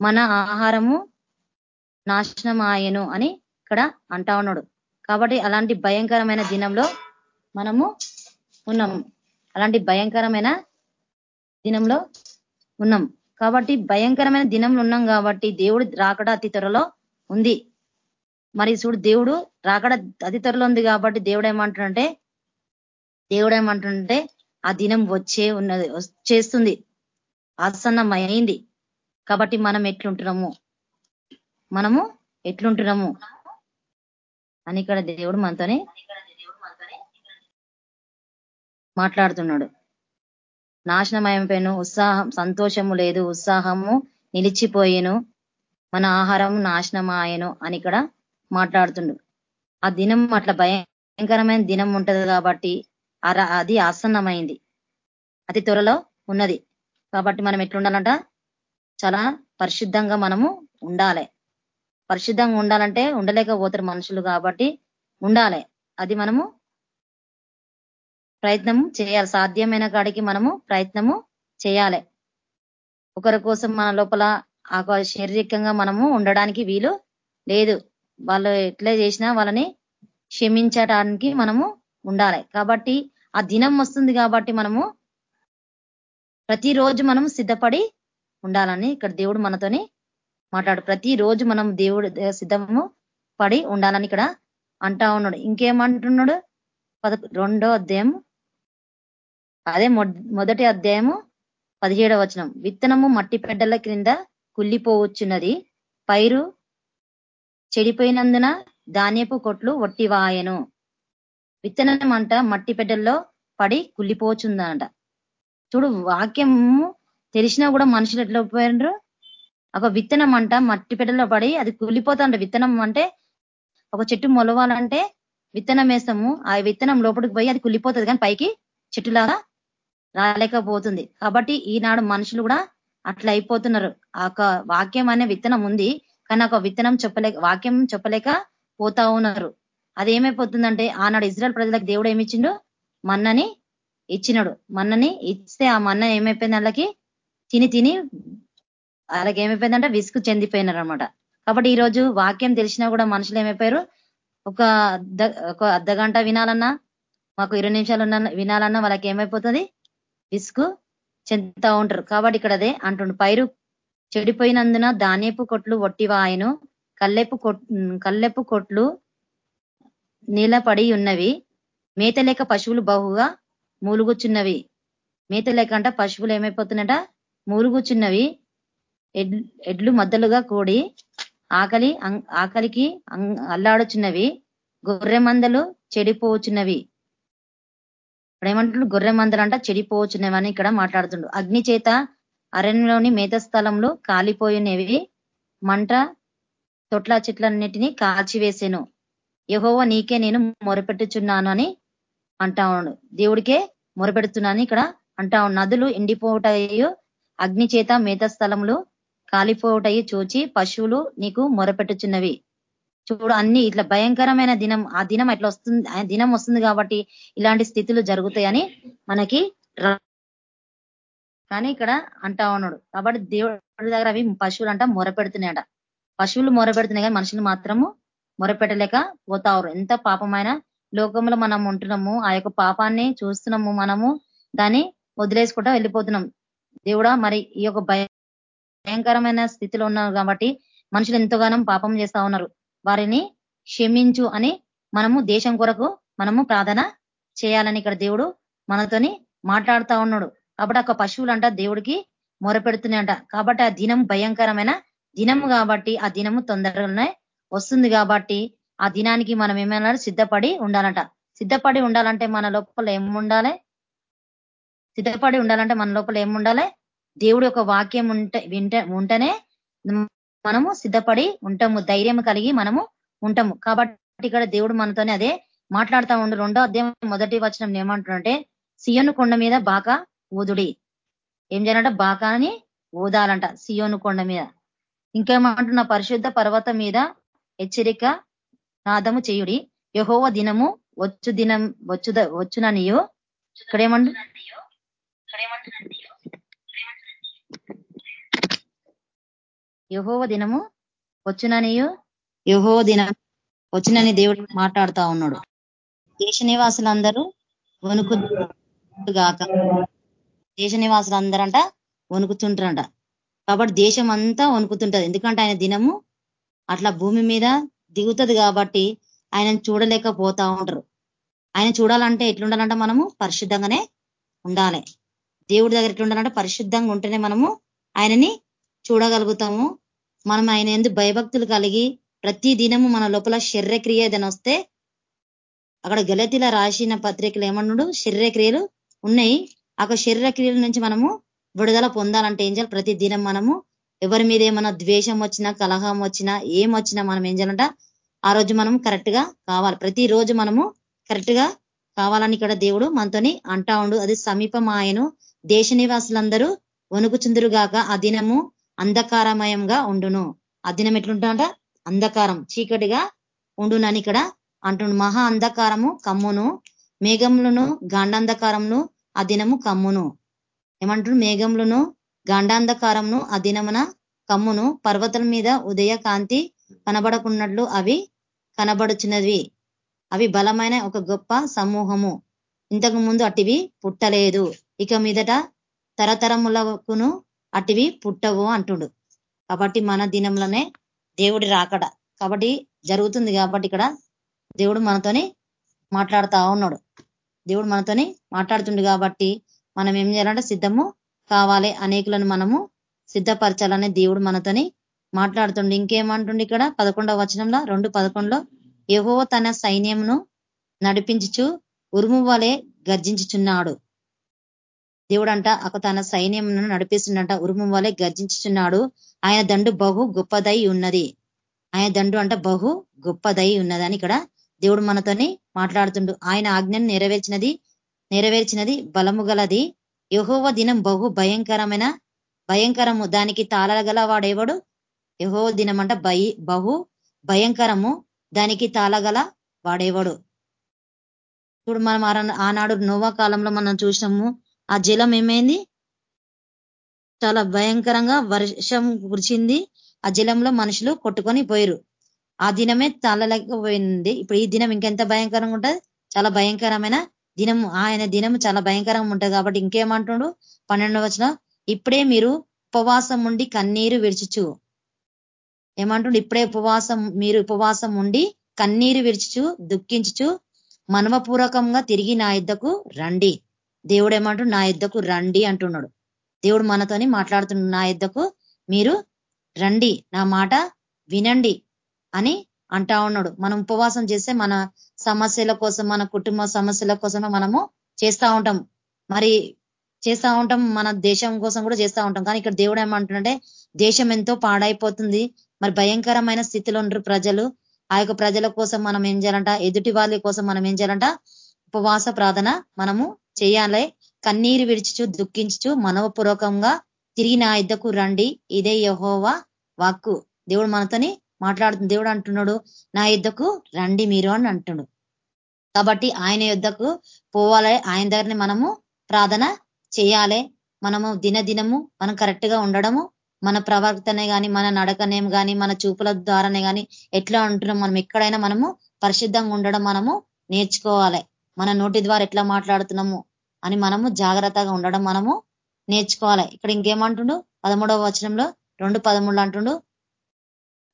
మన ఆహారము నాశనం ఆయను అని ఇక్కడ అంటా ఉన్నాడు. కాబట్టి అలాంటి భయంకరమైన దినంలో మనము ఉన్నాం. అలాంటి భయంకరమైన దినంలో ఉన్నాం. కాబట్టి భయంకరమైన దినంలో ఉన్నాం కాబట్టి దేవుడు రాకడ అతి త్వరలో ఉంది. మరి చూడు దేవుడు రాకడ అతి త్వరలో ఉంది కాబట్టి దేవుడు ఏమంటుంటే దేవుడు ఏమంటుంటే ఆ దినం వచ్చే ఉన్నది వచ్చేస్తుంది ఆసన్నమైంది. కాబట్టి మనం ఎట్లుంటున్నాము? మనము ఎట్లుంటున్నాము? అని ఇక్కడ దేవుడు మనతోనే మాట్లాడుతున్నాడు. నాశనమైపోయాను ఉత్సాహం సంతోషము లేదు ఉత్సాహము నిలిచిపోయాను మన ఆహారం నాశనమాయను అని ఇక్కడ మాట్లాడుతుండు. ఆ దినం అట్లా భయంకరమైన దినం ఉంటది కాబట్టి అది ఆసన్నమైంది. అతి త్వరలో ఉన్నది. కాబట్టి మనం ఎట్లుండాలంట? చాలా పరిశుద్ధంగా మనము ఉండాలి. పరిశుద్ధంగా ఉండాలంటే ఉండలేకపోతారు మనుషులు కాబట్టి ఉండాలి. అది మనము ప్రయత్నం చేయాలి. సాధ్యమైన కాడికి మనము ప్రయత్నము చేయాలి. ఒకరి కోసం మన లోపల శారీరకంగా మనము ఉండడానికి వీలు లేదు. వాళ్ళు ఎట్లా చేసినా వాళ్ళని క్షమించడానికి మనము ఉండాలి. కాబట్టి ఆ దినం వస్తుంది కాబట్టి మనము ప్రతిరోజు మనం సిద్ధపడి ఉండాలని ఇక్కడ దేవుడు మనతోని మాట్లాడు. ప్రతిరోజు మనం దేవుడు సిద్ధము పడి ఉండాలని ఇక్కడ అంటా ఉన్నాడు. ఇంకేమంటున్నాడు? పద రెండో అధ్యాయం అదే మొదటి అధ్యాయము పదిహేడవ వచనం. విత్తనము మట్టి పెడ్డల క్రింద కుళ్ళిపోవచ్చున్నది. పైరు చెడిపోయినందున ధాన్యపు కొట్లు ఒట్టివాయను. విత్తనం అంట మట్టి పెడ్డల్లో పడి కుళ్ళిపోచుందంట చూడు వాక్యము తెలిసినా కూడా మనుషులు ఎట్లా పోయినరు ఒక విత్తనం అంట మట్టి పెడ్డలో పడి అది కుళ్ళిపోతాంట. విత్తనం అంటే ఒక చెట్టు మొలవాలంటే విత్తనం వేస్తాము. ఆ విత్తనం లోపలికి పోయి అది కుళ్ళిపోతుంది కానీ పైకి చెట్టులాగా రాలేకపోతుంది. కాబట్టి ఈనాడు మనుషులు కూడా అట్లా అయిపోతున్నారు. ఆ వాక్యం అనే విత్తనం ఉంది. కానీ ఒక విత్తనం చెప్పలేక వాక్యం చెప్పలేక పోతా ఉన్నారు. అది ఏమైపోతుందంటే ఆనాడు ఇజ్రాయల్ ప్రజలకు దేవుడు ఏమిచ్చిండు? మన్నని ఇచ్చినాడు. మన్నని ఇస్తే ఆ మన్న ఏమైపోయింది వాళ్ళకి? తిని తిని వాళ్ళకి ఏమైపోయిందంటే విసుగు చెందిపోయినారు అనమాట కాబట్టి ఈ రోజు వాక్యం తెలిసినా కూడా మనుషులు ఏమైపోయారు? ఒక ఒక అర్ధ గంట వినాలన్నా మాకు ఇరవై నిమిషాలు వినాలన్నా వాళ్ళకి ఏమైపోతుంది? విసుగు చెందుతా ఉంటారు. కాబట్టి ఇక్కడ అదే అంటుండు. పైరు చెడిపోయినందున ధాన్యపు కొట్లు ఒట్టివాయను కల్లెపు కల్లెపు కొట్లు నీలపడి ఉన్నవి మేత లేక పశువులు బహుగా మూలుగుచున్నవి. మేత లేక అంట పశువులు ఏమైపోతున్నట? మూలుగుచున్నవి. ఎడ్లు మద్దలుగా కూడి ఆకలి ఆకలికి అల్లాడుచున్నవి. గొర్రె మందలు చెడిపోవచ్చున్నవి ఇక్కడ ఏమంటున్నాడు గొర్రె మందలు అంట చెడిపోవచ్చున్నవి అని ఇక్కడ మాట్లాడుతుండు. అగ్ని చేత అరణ్యంలోని మేత స్థలంలో కాలిపోయినవి. మంట తొట్ల చెట్లన్నిటినీ కాల్చివేసాను. యహోవ నీకే నేను మొరపెట్టుచున్నాను అని అంటా ఉన్నాడు దేవుడికే మొరపెడుతున్నాను ఇక్కడ అంటా నదులు ఎండిపోవటయ్యో అగ్ని చేత మేత స్థలములు కాలిపోవటయ్యి చూచి పశువులు నీకు మొరపెట్టుచున్నవి. చూడు అన్ని ఇట్లా భయంకరమైన దినం ఆ దినం ఎట్లా వస్తుంది ఆ దినం వస్తుంది కాబట్టి ఇలాంటి స్థితులు జరుగుతాయని మనకి కానీ ఇక్కడ అంటా ఉన్నాడు. కాబట్టి దేవుడి దగ్గర అవి పశువులు అంట మొరపెడుతున్నాయట. పశువులు మొరపెడుతున్నాయి కానీ మనుషులు మాత్రము మొరపెట్టలేక పోతారు ఎంత పాపమైన లోకంలో మనం ఉంటున్నాము ఆ యొక్క పాపాన్ని చూస్తున్నాము మనము దాన్ని వదిలేసుకుంటా వెళ్ళిపోతున్నాం. దేవుడా మరి ఈ యొక్క భయంకరమైన స్థితిలో ఉన్నారు కాబట్టి మనుషులు ఎంతగానో పాపం చేస్తా ఉన్నారు. వారిని క్షమించు అని మనము దేశం కొరకు మనము ప్రార్థన చేయాలని ఇక్కడ దేవుడు మనతోని మాట్లాడుతా ఉన్నాడు. కాబట్టి ఒక పశువులంట దేవుడికి మొరపెడుతున్నాయంట. కాబట్టి ఆ దినం భయంకరమైన దినము కాబట్టి ఆ దినము తొందరగానే వస్తుంది కాబట్టి ఆ దినానికి మనం ఏమైనా సిద్ధపడి ఉండాలంట. సిద్ధపడి ఉండాలంటే మన లోపల ఏముండాలి? సిద్ధపడి ఉండాలంటే మన లోపల ఏముండాలి? దేవుడు యొక్క వాక్యం ఉంటే వింటే ఉంటేనే మనము సిద్ధపడి ఉంటాము. ధైర్యం కలిగి మనము ఉంటాము. కాబట్టి ఇక్కడ దేవుడు మనతోనే అదే మాట్లాడుతూ ఉండు. రెండో అధ్యాయం మొదటి వచనం ఏమంటున్నంటే సియోను కొండ మీద బాక ఊదుడి. ఏం చేయాలంట? బాకాని ఊదాలంట సియోను కొండ మీద. ఇంకేమంటున్న? పరిశుద్ధ పర్వతం మీద హెచ్చరిక నాదము చేయుడి. యహోవ దినము వచ్చు దినం వచ్చు వచ్చుననియో. ఇక్కడేమంటు యహోవ దినము వచ్చుననియో. యహోవ దినం వచ్చినని దేవుడు మాట్లాడుతా ఉన్నాడు. దేశ నివాసులందరూ వణుకుగాక దేశ నివాసులందరంట వణుకుతుంటారంట కాబట్టి దేశం అంతా వణుకుతుంటది. ఎందుకంటే ఆయన దినము అట్లా భూమి మీద దిగుతుంది కాబట్టి ఆయనను చూడలేకపోతా ఉంటారు. ఆయన చూడాలంటే ఎట్లుండాలంటే మనము పరిశుద్ధంగానే ఉండాలి. దేవుడి దగ్గర ఎట్లుండాలంటే పరిశుద్ధంగా ఉంటేనే మనము ఆయనని చూడగలుగుతాము. మనం ఆయన ఎందు భయభక్తులు కలిగి ప్రతి దినము మన లోపల శరీరక్రియ ఏదైనా వస్తే అక్కడ గలతిలా రాసిన పత్రికలు ఏమన్నాడు శరీరక్రియలు ఉన్నాయి. ఆ శరీరక్రియల నుంచి మనము విడుదల పొందాలంటే ఏం చేయాలి? ప్రతి దినం మనము ఎవరి మీద ఏమైనా ద్వేషం వచ్చినా కలహం వచ్చినా ఏం వచ్చినా మనం ఏం చేయాలంట? ఆ రోజు మనం కరెక్ట్గా కావాలి. ప్రతి రోజు మనము కరెక్ట్గా కావాలని ఇక్కడ దేవుడు మనతోని అంటా ఉండు. అది సమీపం ఆయను దేశ నివాసులందరూ వణుకుచుందురుగాక ఆ దినము అంధకారమయంగా ఉండును. ఆ దినం ఎట్లుంటామంట అంధకారం చీకటిగా ఉండునని ఇక్కడ అంటుండు. మహా అంధకారము కమ్మును మేఘములను గాండాంధకారమును ఆ దినము కమ్మును. ఏమంటుడు? మేఘములను గాండాంధకారంను ఆ దినమున కమ్మును పర్వతం మీద ఉదయ కాంతి కనబడకున్నట్లు అవి కనబడుచున్నవి. అవి బలమైన ఒక గొప్ప సమూహము. ఇంతకు ముందు అటివి పుట్టలేదు. ఇక మీదట తరతరములకును అటివి పుట్టవు అంటుడు. కాబట్టి మన దినంలోనే దేవుడి రాకడ. కాబట్టి జరుగుతుంది కాబట్టి ఇక్కడ దేవుడు మనతోని మాట్లాడుతా ఉన్నాడు. దేవుడు మనతోని మాట్లాడుతుండు కాబట్టి మనం ఏం చేయాలంటే సిద్ధము కావాలి. అనేకులను మనము సిద్ధపరచాలని దేవుడు మనతోని మాట్లాడుతుండే. ఇంకేమంటుండే ఇక్కడ? పదకొండవ వచనంలో రెండు పదకొండులో యహో తన సైన్యంను నడిపించుచు ఉరుము వలె గర్జించుచున్నాడు. అంట ఒక తన సైన్యంను నడిపిస్తుండంట ఉరుము వలె గర్జించుచున్నాడు. ఆయన దండు బహు గొప్పదై ఉన్నది. ఆయన దండు అంట బహు గొప్పదై ఉన్నదని ఇక్కడ దేవుడు మనతోని మాట్లాడుతుండు. ఆయన ఆజ్ఞను నెరవేర్చినది నెరవేర్చినది బలము గలది యహోవ దినం బహు భయంకరమైన భయంకరము. దానికి తాళగల వాడేవాడు? యహోవ దినం అంట బహు భయంకరము. దానికి తాళగల వాడేవాడు? ఇప్పుడు మనం ఆనాడు నోవా కాలంలో మనం చూసినాము ఆ జలం ఏమైంది? చాలా భయంకరంగా వర్షం కురిచింది. ఆ జలంలో మనుషులు కొట్టుకొని పోయారు ఆ దినమే తాళలేకపోయింది ఇప్పుడు ఈ దినం ఇంకెంత భయంకరంగా ఉంటుంది? చాలా భయంకరమైన దినం ఆయన దినం చాలా భయంకరంగా ఉంటుంది కాబట్టి ఇంకేమంటుడు? పన్నెండు వచ్చిన ఇప్పుడే మీరు ఉపవాసం ఉండి కన్నీరు విడిచుచు. ఏమంటుండు? ఇప్పుడే ఉపవాసం మీరు ఉపవాసం ఉండి కన్నీరు విడిచుచు దుఃఖించుచు మనవపూర్వకంగా తిరిగి నా యుద్ధకు రండి. దేవుడు ఏమంటు నా యుద్ధకు రండి అంటున్నాడు. దేవుడు మనతోని మాట్లాడుతున్నాడు నా యుద్ధకు మీరు రండి నా మాట వినండి అని అంటా ఉన్నాడు. మనం ఉపవాసం చేస్తే మన సమస్యల కోసం మన కుటుంబ సమస్యల కోసమే మనము చేస్తా ఉంటాం. మరి చేస్తా ఉంటాం మన దేశం కోసం కూడా చేస్తా ఉంటాం. కానీ ఇక్కడ దేవుడు ఏమంటుంటే దేశం ఎంతో పాడైపోతుంది. మరి భయంకరమైన స్థితిలో ఉండరు ప్రజలు. ఆ యొక్క ప్రజల కోసం మనం ఏం చేయాలంట? ఎదుటి వాళ్ళ కోసం మనం ఏం చేయాలంట? ఉపవాస ప్రార్థన మనము చేయాలి. కన్నీరు విడిచుచు దుఃఖించుచు మనవపూర్వకంగా తిరిగి నా ఇద్దకు రండి. ఇదే యహోవా వాక్కు. దేవుడు మనతోని మాట్లాడుతుంది. దేవుడు అంటున్నాడు నా యుద్ధకు రండి మీరు అని అంటున్నాడు కాబట్టి ఆయన యుద్ధకు పోవాలి. ఆయన దగ్గరని మనము ప్రార్థన చేయాలి. మనము దినదినము మనం కరెక్ట్గా ఉండడము మన ప్రవర్తనే కానీ మన నడకనేం కానీ మన చూపుల ద్వారానే కానీ ఎట్లా ఉంటున్నాం మనం ఎక్కడైనా మనము పరిశుద్ధంగా ఉండడం మనము నేర్చుకోవాలి. మన నోటి ద్వారా ఎట్లా మాట్లాడుతున్నాము అని మనము జాగ్రత్తగా ఉండడం మనము నేర్చుకోవాలి. ఇక్కడ ఇంకేమంటుండు? పదమూడవ వచనంలో రెండు పదమూడు అంటుండు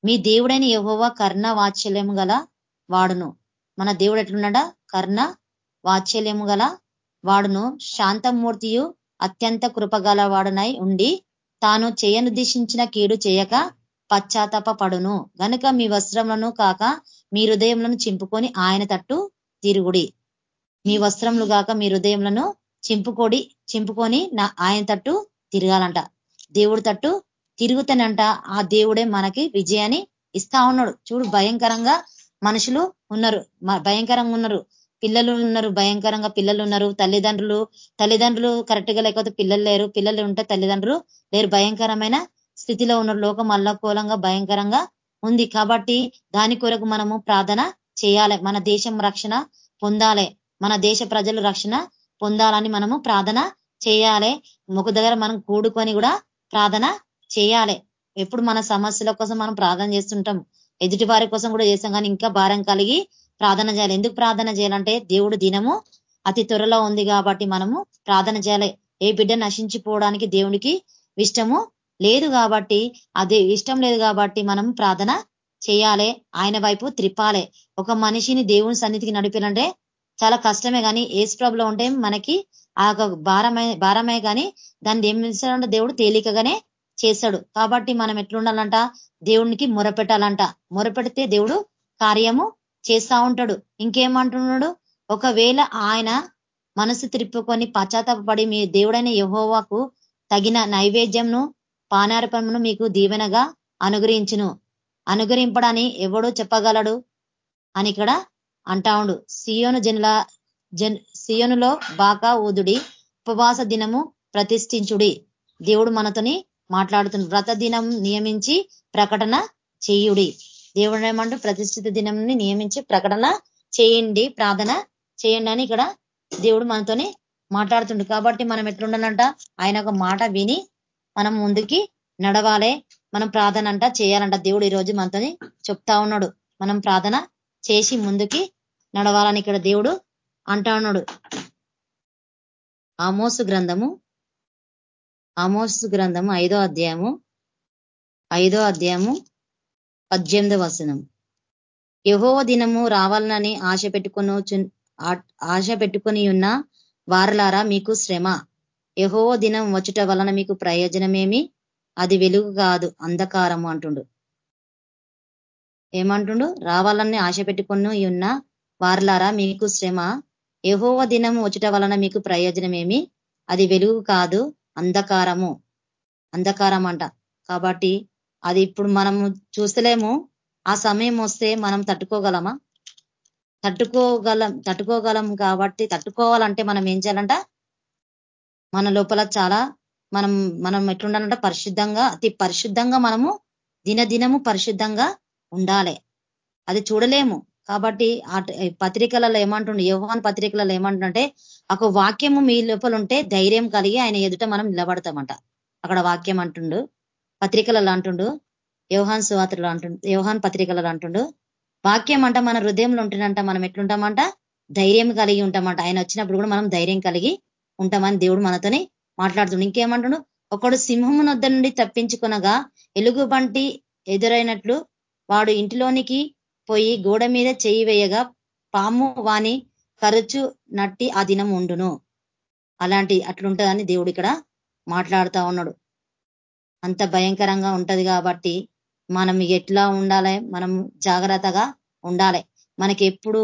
మీ దేవుడైన యహోవా కర్ణ వాత్సల్యము గల వాడును. మన దేవుడు ఎట్లున్నాడా? కర్ణ వాత్సల్యము గల వాడును. శాంతమూర్తియు అత్యంత కృపగల వాడునై ఉండి తాను చేయనుద్దేశించిన కీడు చేయక పశ్చాత్తాప పడును గనుక మీ వస్త్రములను కాక మీ హృదయములను చింపుకొని ఆయన తట్టు తిరుగుడి. మీ వస్త్రములు కాక మీ హృదయములను చింపుకొడి చింపుకొని నా ఆయన తట్టు తిరగాలంట. దేవుడి తట్టు తిరుగుతానంట. ఆ దేవుడే మనకి విజయాన్ని ఇస్తా ఉన్నాడు. చూడు భయంకరంగా మనుషులు ఉన్నారు. భయంకరంగా ఉన్నారు. పిల్లలు ఉన్నారు భయంకరంగా పిల్లలు ఉన్నారు. తల్లిదండ్రులు తల్లిదండ్రులు కరెక్ట్గా లేకపోతే పిల్లలు లేరు. పిల్లలు ఉంటే తల్లిదండ్రులు లేరు. భయంకరమైన స్థితిలో ఉన్నారు. లోకం అల్లకూలంగా భయంకరంగా ఉంది. కాబట్టి దాని కొరకు మనము ప్రార్థన చేయాలి. మన దేశం రక్షణ పొందాలి. మన దేశ ప్రజలు రక్షణ పొందాలని మనము ప్రార్థన చేయాలి. ఒక దగ్గర మనం కూడుకొని కూడా ప్రార్థన చేయాలి. ఎప్పుడు మన సమస్యల కోసం మనం ప్రార్థన చేస్తుంటాం. ఎదుటి వారి కోసం కూడా చేస్తాం కానీ ఇంకా భారం కలిగి ప్రార్థన చేయాలి. ఎందుకు ప్రార్థన చేయాలంటే దేవుడు దినము అతి త్వరలో ఉంది కాబట్టి మనము ప్రార్థన చేయాలి. ఏ బిడ్డ నశించిపోవడానికి దేవునికి ఇష్టము లేదు కాబట్టి అదే ఇష్టం లేదు కాబట్టి మనం ప్రార్థన చేయాలి. ఆయన వైపు త్రిప్పాలి. ఒక మనిషిని దేవుని సన్నిధికి నడిపాలంటే చాలా కష్టమే కానీ ఏసు ప్రభులో ఉంటే మనకి ఆ భారమే భారమే కానీ దాన్ని ఏం చేస్తాడంటే దేవుడు తేలికగానే చేశాడు. కాబట్టి మనం ఎట్లుండాలంట? దేవునికి మొరపెట్టాలంట. మొరపెడితే దేవుడు కార్యము చేస్తా ఉంటాడు. ఇంకేమంటున్నాడు? ఒకవేళ ఆయన మనసు తిప్పుకొని పశ్చాత్తాపడి మీ దేవుడైన యహోవాకు తగిన నైవేద్యంను పానార్పణను మీకు దీవెనగా అనుగ్రహించును. అనుగ్రహింపడని ఎవడు చెప్పగలడు? అని ఇక్కడ అంటా ఉండు. సియోను జనుల జన్ సియోనులో బాకా ఊదుడి ఉపవాస దినము ప్రతిష్ఠించుడి. దేవుడు మనతోని మాట్లాడుతున్న వ్రత దినం నియమించి ప్రకటన చేయుడి. దేవుడు ఏమంటూ ప్రతిష్ఠిత దినంని నియమించి ప్రకటన చేయండి ప్రార్థన చేయండి అని ఇక్కడ దేవుడు మనతోని మాట్లాడుతుండు. కాబట్టి మనం ఎట్లుండాలంట? ఆయన ఒక మాట విని మనం ముందుకి నడవాలి. మనం ప్రార్థన అంట చేయాలంట. దేవుడు ఈరోజు మనతోని చెప్తా ఉన్నాడు. మనం ప్రార్థన చేసి ముందుకి నడవాలని ఇక్కడ దేవుడు అంటా ఉన్నాడు. ఆమోసు గ్రంథము ఆమోసు గ్రంథము ఐదో అధ్యాయము ఐదో అధ్యాయము పద్దెనిమిదో వసనం యహోవ దినము రావాలనని ఆశ పెట్టుకుని ఆశ పెట్టుకుని ఉన్న వారలారా మీకు శ్రమ. యహోవ దినం వచ్చుట వలన మీకు ప్రయోజనమేమి? అది వెలుగు కాదు అంధకారము అంటుండు. ఏమంటుండు? రావాలని ఆశ పెట్టుకుని ఉన్న వారలారా మీకు శ్రమ. యహోవ దినం వచ్చుట వలన మీకు ప్రయోజనమేమి? అది వెలుగు కాదు అంధకారము. అంధకారం అంట కాబట్టి అది ఇప్పుడు మనము చూస్తలేము. ఆ సమయం వస్తే మనం తట్టుకోగలమా? తట్టుకోగలం తట్టుకోగలం కాబట్టి తట్టుకోవాలంటే మనం ఏం చేయాలంట? మన లోపల చాలా మనం మనం ఎట్లుండాలంటే? పరిశుద్ధంగా అతి పరిశుద్ధంగా మనము దినదినము పరిశుద్ధంగా ఉండాలి. అది చూడలేము. కాబట్టి పత్రికలలో ఏమంటుండే యోహాన్ పత్రికలలో ఏమంటుంటే ఒక వాక్యము మీ లోపల ఉంటే ధైర్యం కలిగి ఆయన ఎదుట మనం నిలబడతామంట. అక్కడ వాక్యం అంటుండు పత్రికలలో అంటుండు యోహాన్ సువాత్రలు అంటుండు యోహాన్ పత్రికలలో అంటుండు వాక్యం అంట మన హృదయంలో ఉంటుందంట మనం ఎట్లుంటామంట? ధైర్యం కలిగి ఉంటామంట. ఆయన వచ్చినప్పుడు కూడా మనం ధైర్యం కలిగి ఉంటామని దేవుడు మనతోని మాట్లాడుతుండు. ఇంకేమంటుండు? ఒకడు సింహము నొద్ద నుండి తప్పించుకొనగా ఎలుగు ఎదురైనట్లు వాడు ఇంటిలోనికి పోయి గోడ మీద చేయి వేయగా పాము వాని కరుచు నట్టి ఆ దినం ఉండును. అలాంటి అట్లుంటుందని దేవుడు ఇక్కడ మాట్లాడుతా ఉన్నాడు. అంత భయంకరంగా ఉంటది కాబట్టి మనం ఎట్లా ఉండాలి? మనం జాగ్రత్తగా ఉండాలి. మనకి ఎప్పుడు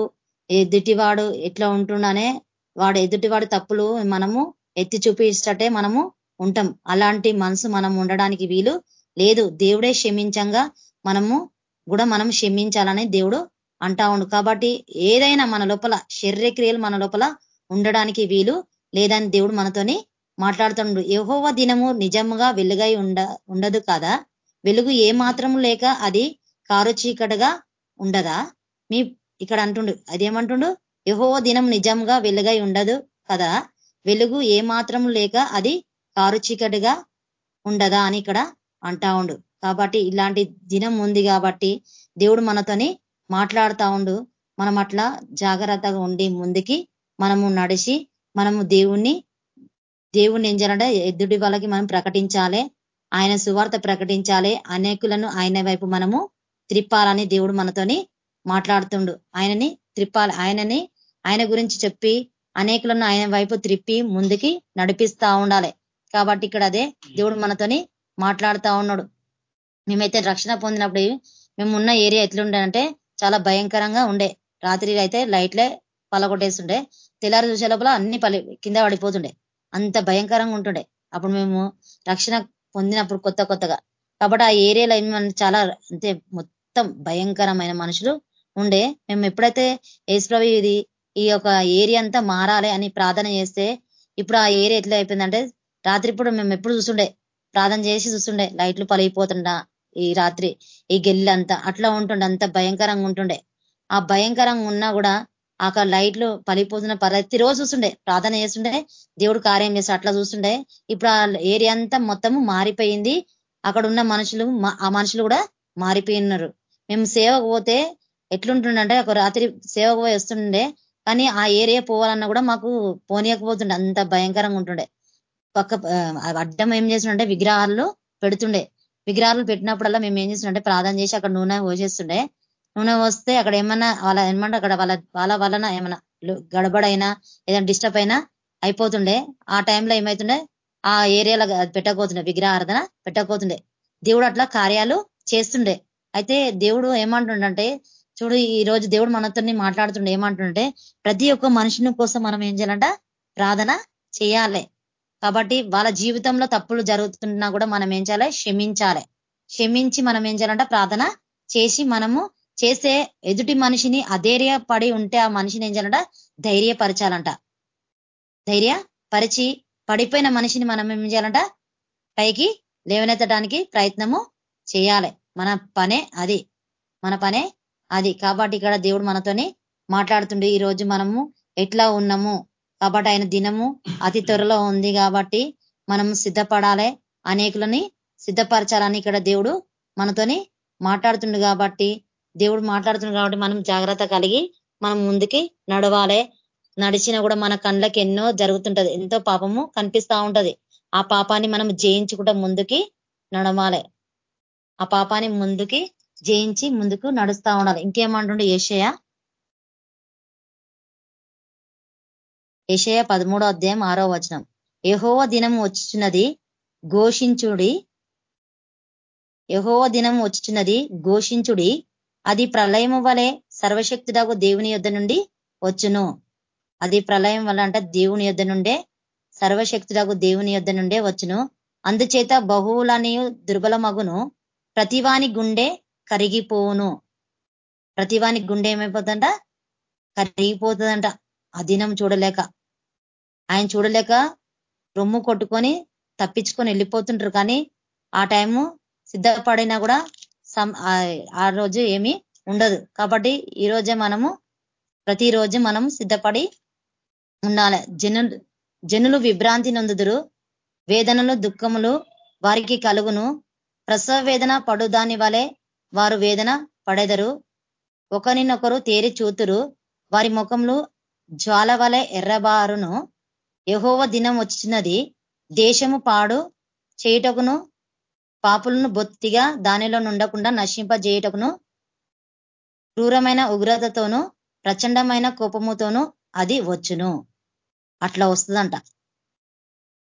ఎదుటివాడు ఎట్లా ఉంటుండనే వాడు ఎదుటివాడు తప్పులు మనము ఎత్తి చూపించటే మనము ఉంటాం. అలాంటి మనసు మనం ఉండడానికి వీలు లేదు. దేవుడే క్షమించంగా మనము కూడా మనం క్షమించాలని దేవుడు అంటా ఉండు. కాబట్టి ఏదైనా మన లోపల శరీరక్రియలు మన లోపల ఉండడానికి వీలు లేదని దేవుడు మనతోని మాట్లాడుతుండు. యహోవ దినము నిజముగా వెలుగై ఉండ ఉండదు కదా? వెలుగు ఏ మాత్రం లేక అది కారు చీకటగా ఉండదా? మీ ఇక్కడ అంటుండు అదేమంటుండు? యహోవ దినం నిజంగా వెలుగై ఉండదు కదా? వెలుగు ఏ మాత్రం లేక అది కారు చీకటిగా ఉండదా అని ఇక్కడ అంటా ఉండు. కాబట్టి ఇలాంటి దినం ఉంది కాబట్టి దేవుడు మనతోని మాట్లాడుతా ఉండు. మనం అట్లా జాగ్రత్తగా ఉండి ముందుకి మనము నడిచి మనము దేవుణ్ణి దేవుణ్ణి ఏం చేయాలంటే ఎద్దుడి వాళ్ళకి మనం ప్రకటించాలి. ఆయన సువార్త ప్రకటించాలి. అనేకులను ఆయన వైపు మనము త్రిప్పాలని దేవుడు మనతోని మాట్లాడుతుండు. ఆయనని త్రిప్పాలి. ఆయనని ఆయన గురించి చెప్పి అనేకులను ఆయన వైపు త్రిప్పి ముందుకి నడిపిస్తా ఉండాలి. కాబట్టి ఇక్కడ అదే దేవుడు మనతోని మాట్లాడుతా ఉన్నాడు. మేమైతే రక్షణ పొందినప్పుడు మేము ఉన్న ఏరియా ఎట్లుండే చాలా భయంకరంగా ఉండే. రాత్రి అయితే లైట్లే పలగొట్టేస్తుండే. తెల్లారి చూసే లోపల అన్ని పలి కింద పడిపోతుండే. అంత భయంకరంగా ఉంటుండే. అప్పుడు మేము రక్షణ పొందినప్పుడు కొత్త కొత్తగా. కాబట్టి ఆ ఏరియాలో చాలా అంతే మొత్తం భయంకరమైన మనుషులు ఉండే. మేము ఎప్పుడైతే ఏసుప్రవి ఇది ఈ యొక్క ఏరియా అంతా మారాలి అని ప్రార్థన చేస్తే ఇప్పుడు ఆ ఏరియా ఎట్లా అయిపోయిందంటే రాత్రి మేము ఎప్పుడు చూస్తుండే. ప్రార్థన చేసి చూస్తుండే. లైట్లు పలిగిపోతుండా ఈ రాత్రి ఈ గెల్లంతా. అట్లా ఉంటుండే అంత భయంకరంగా ఉంటుండే. ఆ భయంకరంగా ఉన్నా కూడా ఆ లైట్లు పలిపోతున్న ప్రతిరోజు చూస్తుండే. ప్రార్థన చేస్తుండే దేవుడు కార్యం చేసి అట్లా చూస్తుండే. ఇప్పుడు ఆ ఏరియా అంతా మొత్తము మారిపోయింది. అక్కడ ఉన్న మనుషులు ఆ మనుషులు కూడా మారిపోయినారు. మేము సేవకు పోతే ఎట్లుంటుండే ఒక రాత్రి సేవకు పోయి వస్తుండే. కానీ ఆ ఏరియా పోవాలన్నా కూడా మాకు పోనీయకపోతుండే. అంత భయంకరంగా ఉంటుండే. పక్క అడ్డం ఏం చేస్తుండే విగ్రహాలు పెడుతుండే. విగ్రహాలు పెట్టినప్పుడల్లా మేము ఏం చేస్తుండే ప్రార్థన చేసి అక్కడ నూనె పోసేస్తుండే. నూనె వస్తే అక్కడ ఏమన్నా వాళ్ళ ఏమన్నా అక్కడ వాళ్ళ వాళ్ళ వలన ఏమన్నా గడబడైనా ఏదైనా డిస్టర్బ్ అయినా అయిపోతుండే. ఆ టైంలో ఏమవుతుండే ఆ ఏరియాలో పెట్టకపోతుండే విగ్రహార్థన పెట్టకపోతుండే. దేవుడు అట్లా కార్యాలు చేస్తుండే. అయితే దేవుడు ఏమంటుండంటే చూడు ఈ రోజు దేవుడు మనతో మాట్లాడుతుండే ఏమంటుండే ప్రతి ఒక్క మనుషుని కోసం మనం ఏం చేయాలంట? ప్రార్థన చేయాలి. కాబట్టి వాళ్ళ జీవితంలో తప్పులు జరుగుతున్నా కూడా మనం ఏం చేయాలి? క్షమించాలి. క్షమించి మనం ఏం చేయాలంట ప్రార్థన చేసి మనము చేసే ఎదుటి మనిషిని అధైర్య పడి ఉంటే ఆ మనిషిని ఏం చేయాలంట? ధైర్యపరచాలంట. ధైర్య పరిచి పడిపోయిన మనిషిని మనం ఏం చేయాలంట? పైకి లేవనెత్తడానికి ప్రయత్నము చేయాలి. మన పనే అది. మన పనే అది. కాబట్టి ఇక్కడ దేవుడు మనతోని మాట్లాడుతుండే. ఈరోజు మనము ఎట్లా ఉన్నాము? కాబట్టి ఆయన దినము అతి త్వరలో ఉంది కాబట్టి మనం సిద్ధపడాలి. అనేకులని సిద్ధపరచాలని ఇక్కడ దేవుడు మనతోని మాట్లాడుతుండు కాబట్టి దేవుడు మాట్లాడుతుండు కాబట్టి మనం జాగ్రత్త కలిగి మనం ముందుకి నడవాలి. నడిచినా కూడా మన కళ్ళకి ఎన్నో జరుగుతుంటది. ఎంతో పాపము కనిపిస్తా ఉంటది. ఆ పాపాన్ని మనం జయించుకుంటా ముందుకి నడవాలి. ఆ పాపాన్ని ముందుకి జయించి ముందుకు నడుస్తా ఉండాలి. ఇంకేమంటుండే ఏషయ యషయ పదమూడో అధ్యాయం ఆరో వచనం. యహోవ దినం వచ్చినది ఘోషించుడి. యహోవ దినం వచ్చుచున్నది ఘోషించుడి. అది ప్రళయము వలె సర్వశక్తుడకు దేవుని యొద్ధ నుండి వచ్చును. అది ప్రళయం వల్ల అంట దేవుని యొద్ధ నుండే సర్వశక్తుడకు దేవుని యొద్ధ నుండే వచ్చును. అందుచేత బహువులని దుర్బలమగును. ప్రతివాని గుండె కరిగిపోవును. ప్రతివాని గుండె ఏమైపోతుందంట? కరిగిపోతుందంట. ఆ దినం చూడలేక. ఆయన చూడలేక రొమ్ము కొట్టుకొని తప్పించుకొని వెళ్ళిపోతుంటారు. కానీ ఆ టైము సిద్ధపడినా కూడా ఆ రోజు ఏమీ ఉండదు. కాబట్టి ఈ రోజే మనము ప్రతిరోజు మనం సిద్ధపడి ఉండాలి. జనులు జనులు విభ్రాంతి నొందుదురు. వేదనలు దుఃఖములు వారికి కలుగును. ప్రసవ వేదన పడుదాని వలె వారు వేదన పడెదరు. ఒకరినొకరు తేరి చూతురు. వారి ముఖంలో జ్వాల వలె ఎర్రబారును. యహోవ దినం వచ్చినది. దేశము పాడు చేయుటకును పాపులను బొత్తిగా దానిలో నుండకుండా నశింపజేయుటకును క్రూరమైన ఉగ్రతతోనూ ప్రచండమైన కోపముతోనూ అది వచ్చును. అట్లా వస్తుందంట.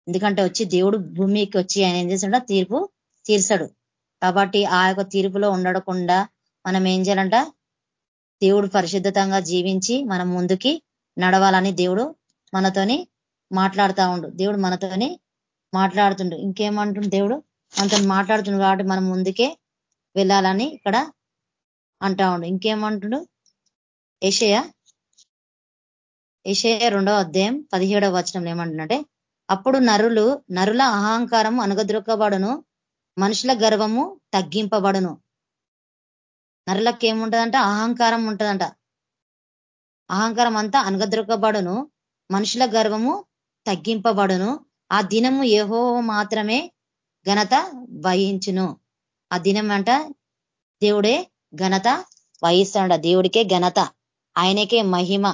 ఎందుకంటే వచ్చి దేవుడు భూమికి వచ్చి ఆయన ఏం చేసాడ తీర్పు తీర్చడు. కాబట్టి ఆ యొక్క తీర్పులో ఉండకుండా మనం ఏం చేయాలంట? దేవుడు పరిశుద్ధతంగా జీవించి మనం ముందుకి నడవాలని దేవుడు మనతోని మాట్లాడుతూ ఉండు. దేవుడు మనతోని మాట్లాడుతుండు. ఇంకేమంటుండు దేవుడు? మనతో మాట్లాడుతుండు కాబట్టి మనం ముందుకే వెళ్ళాలని ఇక్కడ అంటా ఉండు. ఇంకేమంటుడు? ఏషయ? ఏషయ రెండవ అధ్యాయం పదిహేడవ వచనంలో ఏమంటుందంటే అప్పుడు నరులు నరుల అహంకారం అనుగద్రొక్కబడును మనుషుల గర్వము తగ్గింపబడును. నరులకు ఏముంటుందంట అహంకారం ఉంటుందంట అహంకారం అంతా అనుగద్రొక్కబడును మనుషుల గర్వము తగ్గింపబడును. ఆ దినము ఏహో మాత్రమే ఘనత వహించును. ఆ దినం అంట దేవుడే ఘనత వహిస్తాడ దేవుడికే ఘనత ఆయనకే మహిమ.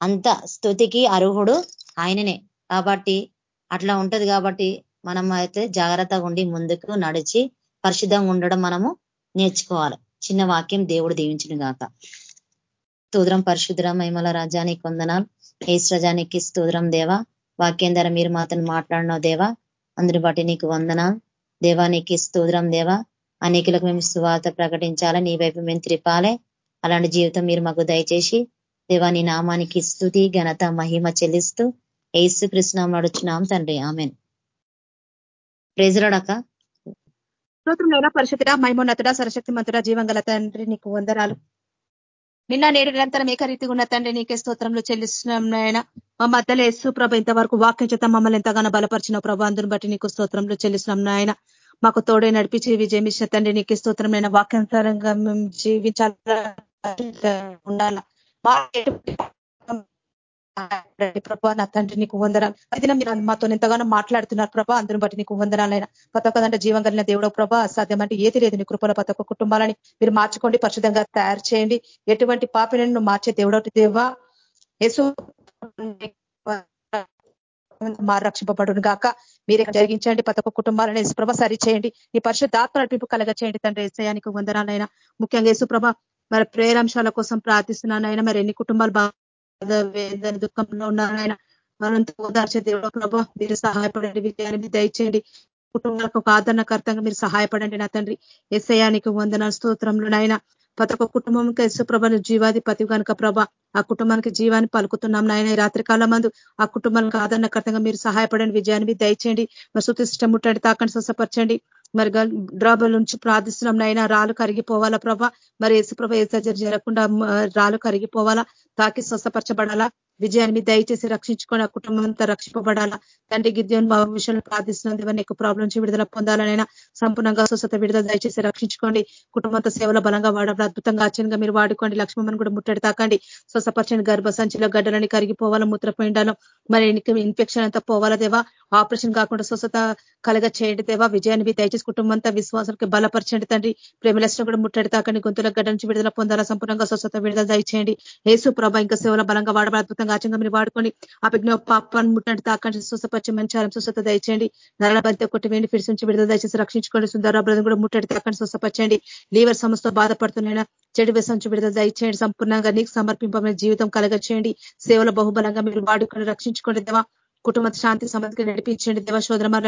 అంత స్థుతికి అర్హుడు ఆయననే. కాబట్టి అట్లా ఉంటది కాబట్టి మనం అయితే జాగ్రత్తగా ఉండి ముందుకు నడిచి పరిశుద్ధంగా ఉండడం మనము నేర్చుకోవాలి. చిన్న వాక్యం దేవుడు దీవించిన గాక. స్తోత్రం పరిశుద్ర మహిమల రాజానికి వందనాలు. ఏసు రజానికి స్తోత్రం దేవా. వాక్యం ద్వారా మీరు మాతను మాట్లాడినావు దేవా. అందుని బట్టి నీకు వందన. దేవా నీకు స్తోత్రం దేవా. అనేకులకు మేము సువార్త ప్రకటించాలా నీ వైపు మేము త్రిపాలే. అలాంటి జీవితం మీరు మాకు దయచేసి దేవా నీ నామానికి స్థుతి ఘనత మహిమ చెల్లిస్తూ ఏసు కృష్ణం నడుచున్నాం తండ్రి. ఆమెన్. ప్రేజరాడక స్తోత్రంలో పరిశుద్ధ మైమోన్నతుడ సరశక్తి మంతుడ జీవంగల తండ్రి నీకు వందరాలు నిన్న నేడు నిరంతరం ఏకరీతిగా ఉన్న తండ్రి నీకే స్తోత్రంలో చెల్లిస్తున్నాం నాయన. మా మధ్యలో ఎస్సు ప్రభ ఇంతవరకు వాక్యం చేత మమ్మల్ని ఎంతగానో బలపరిచిన ప్రభా అందుని బట్టి నీకు స్తోత్రంలో చెల్లిస్తున్నాం నాయన. మాకు తోడే నడిపించి విజయం ఇచ్చిన తండ్రి నీకే స్తోత్రమైన వాక్యానుసారంగా మేము జీవించాల? ఉండాల? ప్రభా నా తండ్రి నీకు వందనాలు. అది మీరు మాతో ఎంతగానో మాట్లాడుతున్నారు ప్రభా అందరిని బట్టి నీకు వందనాలైనా. ప్రతి జీవం కలిగిన దేవుడు ప్రభా సాధ్యమంటే ఏది లేదు నీ కృపల ప్రతి ఒక్క కుటుంబాలని మీరు మార్చుకోండి పరిశుద్ధంగా తయారు చేయండి. ఎటువంటి పాపిని మార్చే దేవుడు దేవా యేసు రక్షింపబడును గాక. మీరే జరిగించండి ప్రతి ఒక్క కుటుంబాలను యేసుప్రభ సరి చేయండి. ఈ పరిశుద్ధాత్మ నడిపింపు కలగ చేయండి తండ్రి ఏసయానికి వందనాలైనా. ముఖ్యంగా యేసుప్రభ మరి ప్రేరాంశాల కోసం ప్రార్థిస్తున్నానైనా మరి ఎన్ని కుటుంబాలు వేదన దుఃఖంలో ఉన్నారు ఆయన. మనంతా ఓదార్చే దేవుడు. ప్రభా మీరు సహాయపడండి విజయాన్ని దయచేయండి. కుటుంబాలకు ఒక ఆదరణకర్తంగా మీరు సహాయపడండి నా తండ్రి. ఎస్ఐయానికి వందన స్తోత్రంలో నాయన. ప్రతి ఒక్క కుటుంబంకి యశుప్రభను జీవాధిపతి కనుక ప్రభ. ఆ కుటుంబానికి జీవాన్ని పలుకుతున్నాం నాయన ఈ రాత్రి మందు ఆ కుటుంబానికి ఆదరణకర్తంగా మీరు సహాయపడండి విజయాన్ని దయచేయండి. మరి సుతిష్టం ముట్టండి తాకండి స్వసపరచండి మరి డ్రాబల్ నుంచి ప్రార్థిస్తున్నాం నాయన. రాళ్ళు కరిగిపోవాలా ప్రభా. మరి యేసుప్రభ ఏ సర్జరీ జరగకుండా రాళ్ళు కరిగిపోవాలా? తాకి స్వస్థపరచబడాలా? విజయాన్ని దయచేసి రక్షించుకొని ఆ కుటుంబం అంతా రక్షింపబడాలా? తండ్రి గిద్యోన్ మా విషయంలో ప్రార్థిస్తున్నది ఇవన్నీ ఎక్కువ ప్రాబ్లం నుంచి విడుదల పొందాలనైనా సంపూర్ణంగా స్వస్థత విడుదల దయచేసి రక్షించుకోండి. కుటుంబంతో సేవలో బలంగా వాడడం అద్భుతంగా ఆచరణగా మీరు వాడుకోండి. లక్ష్మణ్ కూడా ముట్టడి తాకండి. స్వస్థపరచండి. గర్భ సంచిలో గడ్డలని కరిగిపోవాలా? మూత్రపోయిండాలో మరి ఇన్ఫెక్షన్ అంతా పోవాలా దేవా? ఆపరేషన్ కాకుండా స్వస్థత కలగ చేయండి దేవా. విజయాన్ని దయచేసి కుటుంబం అంతా విశ్వాసానికి బలపరచండి తండ్రి. ప్రేమలసిన కూడా ముట్టడి తాకండి. గొంతుల గడ్డ నుంచి విడుదల పొందాలా? సంపూర్ణంగా స్వస్థత విడుదల దయచేయండి. ఏసు ప్రభ ఇంకా సేవల బలంగా వాడబడి అద్భుతంగా ఆచంగా మీరు వాడుకొని అభిజ్ఞ పాపాన్ని ముట్టండి తాకండి. స్వస్థపరిచి మంచి ఆరం స్వస్థత దయచేయండి. నరల బంతి కొట్టి వేండి ఫిడిసి నుంచి విడుదల దయచేసి రక్షించుకోండి. సుందర బ్రదం కూడా ముట్టడి తాకండి. స్వస్థపరచండి. లీవర్ సమస్య బాధపడుతున్నా చెడు వ్యసం నుంచి విడుదల దయచేయండి. సంపూర్ణంగా నీకు సమర్పింపమైన జీవితం కలగచేయండి. సేవల బహుబలంగా మీరు వాడుకొని రక్షించుకోండి దేవా. కుటుంబ శాంతి సమతికి నడిపించండి. దేవ శోధన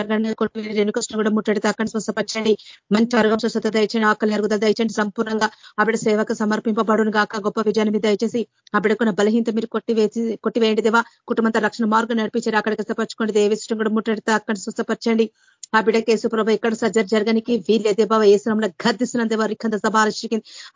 రెనుకొచ్చిన కూడా ముట్టడి తాకండి స్వస్థపరచండి. మంచి ఆరోగ్యం స్వస్థత దయచండి ఆకలి అరుగుదల దయచండి సంపూర్ణంగా ఆవిడ సేవకు సమర్పింపబడును గాక. గొప్ప విజయాన్ని మీద దయచేసి ఆవిడకున్న బలహీనత మీరు కొట్టివేసి కొట్టివేయండి దేవా. కుటుంబంతో రక్షణ మార్గం నడిపించారు అక్కడికి స్వస్థపరచుకోండి దేవిష్టం కూడా ముట్టడి తాకండి స్వస్థపరచండి. ఆ బిడ్డ కేసు ప్రభ ఎక్కడ సర్జరీ జరగనికి వీళ్ళేదే బాబా ఏసునంలో గర్దిస్తున్న దేవా. రిఖంద సభ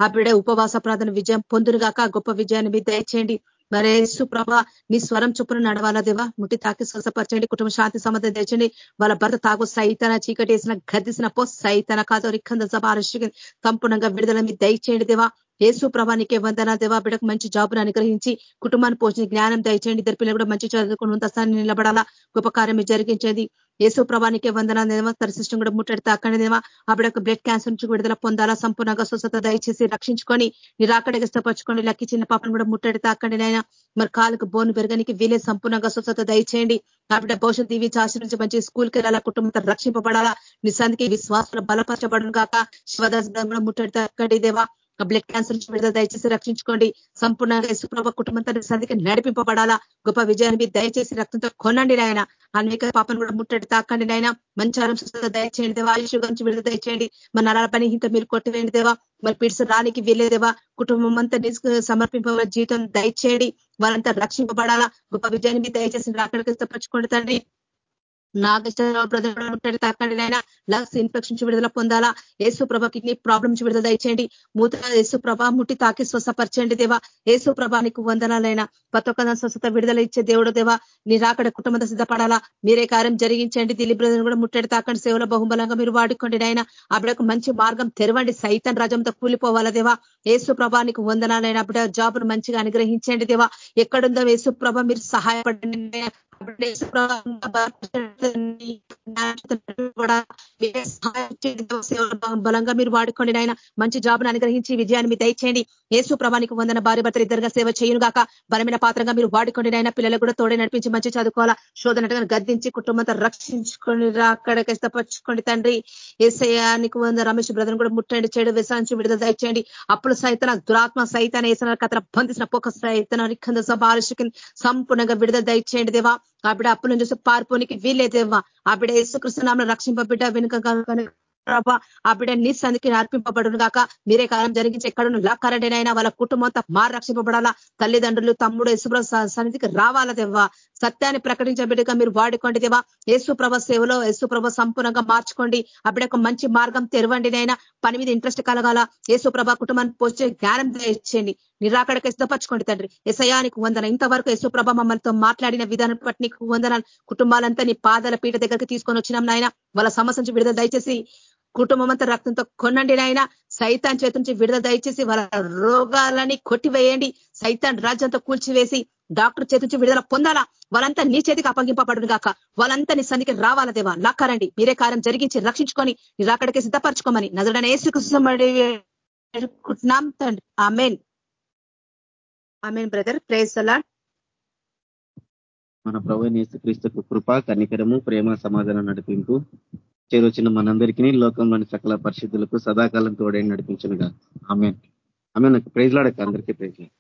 ఆ బిడ్డ ఉపవాస ప్రార్థన విజయం పొందురుగాక గొప్ప విజయాన్ని మీద దయచేయండి. మరి ప్రభ నీ స్వరం చొప్పున నడవాలా దేవా? ముట్టి తాకి స్వసపరచండి కుటుంబ శాంతి సమర్థ తెచ్చండి. వాళ్ళ భర్త తాగు సైతన చీకటి వేసిన గద్దిసిన పో సైతన కాదు రిక్కంద సభారుషికి సంపూర్ణంగా విడుదల మీ దయచేయండి దేవా. ఏసు ప్రభానికే వందన దేవా. బిడకు మంచి జాబును అనుగ్రహించి కుటుంబాన్ని పోషించి జ్ఞానం దయచేయండి. ఇద్దరు పిల్లలు కూడా మంచి చదువుకుని స్థాన్ని నిలబడాలా. గొప్ప కార్యం జరిగించేది. ఏసు ప్రభానికే వందన తన కూడా ముట్టడితే అక్కడనేమా ఆవిడకు బ్లడ్ క్యాన్సర్ నుంచి విడుదల పొందాలా సంపూర్ణంగా స్వస్థత దయచేసి రక్షించుకొని నిరాకడకి ఇష్టపరచుకొని లక్కి చిన్న పాపను కూడా ముట్టడితే అక్కడనైనా మరి కాలుకు బోను పెరగనికి వీలే సంపూర్ణంగా స్వస్థత దయచేయండి. ఆవిడ భవిష్యత్ దీవి చాసి నుంచి మంచి స్కూల్కి వెళ్ళాలా కుటుంబంతో రక్షింపబడాలా నిశాంతికి విశ్వాసాలు బలపరచబడను కాక శివదాస్ కూడా ముట్టడితే అక్కడి దేవా బ్లడ్ క్యాన్సర్ నుంచి విడుదల దయచేసి రక్షించుకోండి. సంపూర్ణంగా యశుప్రభ కుటుంబంతో సంధికి నడిపింపబడాలా. గొప్ప విజయాన్ని దయచేసి రక్తంతో కొనండి నాయన. అనేక పాపను కూడా ముట్టడి తాకండి నాయన. మంచి దయచేయండి దేవా. ఆయుష్ విడుదల దయచేయండి. మన నరాల పని ఇంత మీరు కొట్టివేయండి దేవా. మరి పిడిసి రానికి వీలేదేవా కుటుంబం అంతా సమర్పింపబడ జీవితం దయచేయండి. వాళ్ళంతా రక్షింపబడాలా. గొప్ప విజయాన్ని దయచేసి అక్కడికి ఇష్టపరచుకోండి తండ్రి. నాగేశ్వరరావు తాకండినైనా లక్స్ ఇన్ఫెక్షన్ నుంచి విడుదల పొందాలా? యేసు ప్రభ కిడ్నీ ప్రాబ్లం నుంచి విడుదల దయచేయండి మూత ఏసు ప్రభ ముట్టి తాకి స్వసపరచండి దేవా. ఏసు ప్రభ నీకు వందనాలైనా. ప్రతి ఒక్క స్వస్థత విడుదల ఇచ్చే దేవుడు దేవా. నీ రాకడ కుటుంబంతో సిద్ధపడాలా? మీరే కార్యం జరిగించండి. దిలీప్ బ్రదర్ కూడా ముట్టడి తాకండి. సేవలో బహుబలంగా మీరు వాడుకోండి ఆయన అప్పుడకు మంచి మార్గం తెరవండి. సైతం రాజంతో కూలిపోవాలా దేవా? ఏసు ప్రభా నీకు వందనాలైన. అప్పుడ జాబ్ను మంచిగా అనుగ్రహించండి దేవా. ఎక్కడుందో ఏసు ప్రభ మీరు సహాయపడండి బలంగా మీరు వాడుకోండి ఆయన మంచి జాబ్ను అనుగ్రహించి విజయాన్ని మీరు దయచేయండి ఏసు ప్రభానికి వందన భార్య భర్తలు ఇద్దరుగా సేవ చేయను గాక బలమైన పాత్రగా మీరు వాడుకోండి ఆయన పిల్లలు కూడా తోడే నడిపించి మంచి చదువుకోవాలా శోధనటగా గద్దించి కుటుంబంతో రక్షించుకొని అక్కడికి ఇష్టపరచుకోండి తండ్రి ఏసయానికి వంద రమేష్ బ్రదర్ కూడా ముట్టండి చెడు విసాంచి విడుదల దయచేయండి అప్పుడు సైతన దురాత్మ సైతాన్ని ఏసిన కథ బంధించిన పొక్క సైతన రిఖంద సభ సంపూర్ణంగా విడుదల దయచేయండి దేవా కాబట్టి అప్పుల నుంచి పారిపోనికి వీలేదేవా ఆవిడ యేసుకృష్ణనామను రక్షింపబిడ్డ వెనుక ప్రభా ఆ బిడ్డ నీ సందికి అర్పింపబడును కాక మీరే కాలం జరిగించి ఎక్కడున్న లాక్కరండినైనా వాళ్ళ కుటుంబంతో మారు రక్షింపబడాలా? తల్లిదండ్రులు తమ్ముడు యశుభ్ర సన్నిధికి రావాలా సత్యాన్ని ప్రకటించే బిడ్డగా మీరు వాడుకోండి దేవా. యేసుప్రభ సేవలో యేసుప్రభ సంపూర్ణంగా మార్చుకోండి. అప్పుడే ఒక మంచి మార్గం తెరవండి నైనా పని మీద ఇంట్రెస్ట్ కలగాల. యేసుప్రభ కుటుంబాన్ని పోస్తే జ్ఞానం తెచ్చేయండి. నిరాకడక సిద్ధపరచుకోండి తండ్రి. ఎసయానికి వందన. ఇంతవరకు యశుప్రభ మమ్మల్తో మాట్లాడిన విధానం పట్టి నీకు వందనాలు. కుటుంబాలంతా నీ పాదాల పీట దగ్గరికి తీసుకొని వచ్చినాం నాయన. వాళ్ళ సమస్య నుంచి విడుదల దయచేసి కుటుంబం అంతా రక్తంతో కొనండి నాయన. సైతాన్ చేతి నుంచి విడుదల దయచేసి వాళ్ళ రోగాలని కొట్టివేయండి. సైతాన్ రాజ్యంతో కూల్చివేసి డాక్టర్ చేతి నుంచి విడుదల పొందాలా? వాళ్ళంతా నీ చేతికి అప్పగింపబడును కాక వాళ్ళంతా నీ సన్నిధికి రావాల దేవా? లాక్కారండి. మీరే కార్యం జరిగించి రక్షించుకొని మీరు అక్కడికి సిద్ధపరచుకోమని నదుడని ఏసుకుంటున్నాం తండ్రి. ఆమెన్. Amen brother. ప్రేజ్ అలా మన ప్రభు క్రీస్తుకు కృప కనికరము ప్రేమ సమాధానం నడిపింపు చేరొచ్చిన మనందరికీ లోకంలోని సకల పరిస్థితులకు సదాకాలం తోడే నడిపించనుగా ఆమె ఆమె నాకు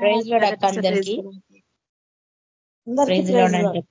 ప్రైజ్ లాడక అందరికీ ప్రైజ్ ప్రైజ్ అందరికీ